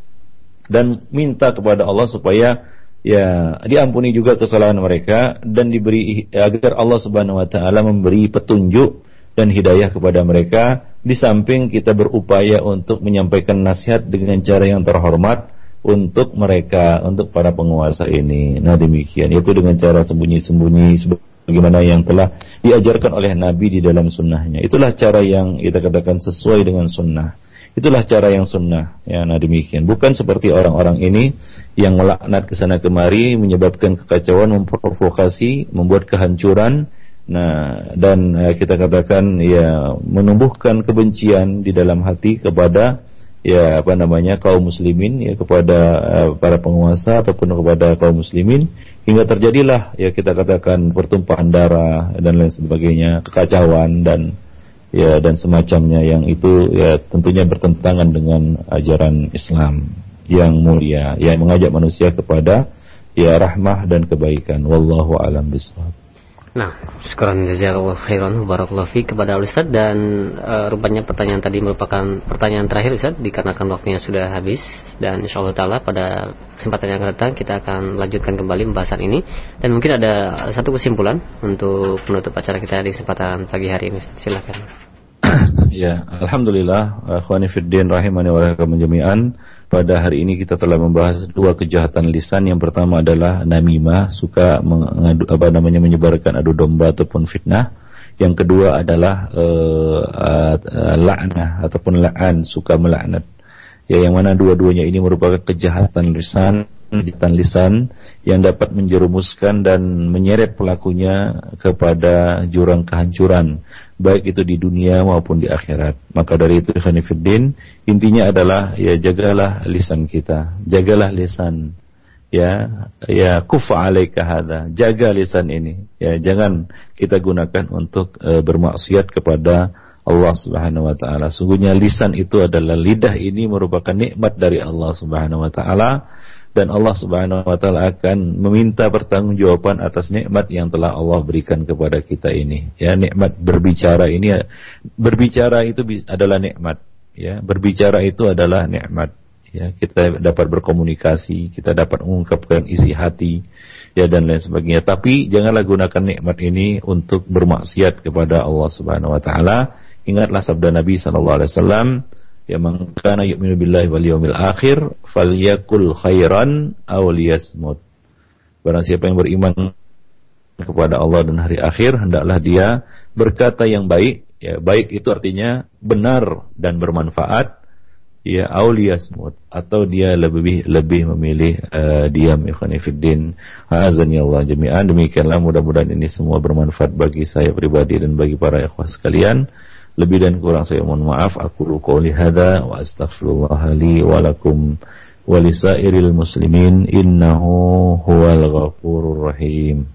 dan minta kepada Allah supaya ya diampuni juga kesalahan mereka dan diberi agar Allah Subhanahu wa taala memberi petunjuk dan hidayah kepada mereka. Di samping kita berupaya untuk menyampaikan nasihat dengan cara yang terhormat untuk mereka untuk para penguasa ini. Nah demikian. Yaitu dengan cara sembunyi-sembunyi sebagaimana yang telah diajarkan oleh Nabi di dalam sunnahnya. Itulah cara yang kita katakan sesuai dengan sunnah. Itulah cara yang sunnah. Ya nah demikian. Bukan seperti orang-orang ini yang melaknat ke sana kemari menyebabkan kekacauan memprovokasi membuat kehancuran Nah, dan uh, kita katakan ya menumbuhkan kebencian di dalam hati kepada ya apa namanya kaum muslimin ya kepada uh, para penguasa ataupun kepada kaum muslimin hingga terjadilah ya kita katakan pertumpahan darah dan lain sebagainya, kekacauan dan ya dan semacamnya yang itu ya tentunya bertentangan dengan ajaran Islam yang mulia yang mengajak manusia kepada ya rahmah dan kebaikan. Wallahu alam bisawab Nah, sekarang jazakallahu khairan barakallahu fi kepada Ustaz dan uh, rupanya pertanyaan tadi merupakan pertanyaan terakhir Ustaz dikarenakan waktunya sudah habis dan insyaallah taala pada kesempatan yang akan datang kita akan lanjutkan kembali pembahasan ini dan mungkin ada satu kesimpulan untuk penutup acara kita di kesempatan pagi hari ini. Silakan. ya, alhamdulillah akhwani fiddin rahimani wa jami'an. Pada hari ini kita telah membahas dua kejahatan lisan. Yang pertama adalah namimah, suka mengadu, apa namanya menyebarkan adu domba ataupun fitnah. Yang kedua adalah uh, uh, la'nah ataupun la'an, suka melaknat. Ya, yang mana dua-duanya ini merupakan kejahatan lisan kejahatan lisan yang dapat menjerumuskan dan menyeret pelakunya kepada jurang kehancuran baik itu di dunia maupun di akhirat. Maka dari itu Khanifuddin intinya adalah ya jagalah lisan kita, jagalah lisan. Ya, ya kufa alaika hadza. Jaga lisan ini. Ya, jangan kita gunakan untuk e, bermaksiat kepada Allah Subhanahu wa taala. Sungguhnya lisan itu adalah lidah ini merupakan nikmat dari Allah Subhanahu wa taala dan Allah Subhanahu wa taala akan meminta pertanggungjawaban atas nikmat yang telah Allah berikan kepada kita ini. Ya, nikmat berbicara ini berbicara itu adalah nikmat, ya. Berbicara itu adalah nikmat. Ya, kita dapat berkomunikasi, kita dapat mengungkapkan isi hati, ya dan lain sebagainya. Tapi janganlah gunakan nikmat ini untuk bermaksiat kepada Allah Subhanahu wa taala. Ingatlah sabda Nabi sallallahu alaihi wasallam, ya man kana yu'minu billahi wal yawmil akhir falyakul khairan aw liyasmut. Barang siapa yang beriman kepada Allah dan hari akhir hendaklah dia berkata yang baik. Ya baik itu artinya benar dan bermanfaat. Ya auliyasmut atau dia lebih lebih memilih uh, diam ikhwan fillah. Azan ya Allah jami'an. Demikianlah mudah-mudahan ini semua bermanfaat bagi saya pribadi dan bagi para ikhwah sekalian lebih dan kurang saya mohon maaf. Aku qouli hadza wa astaghfirullah li wa lakum wa lisairil muslimin innahu huwal ghafurur rahim.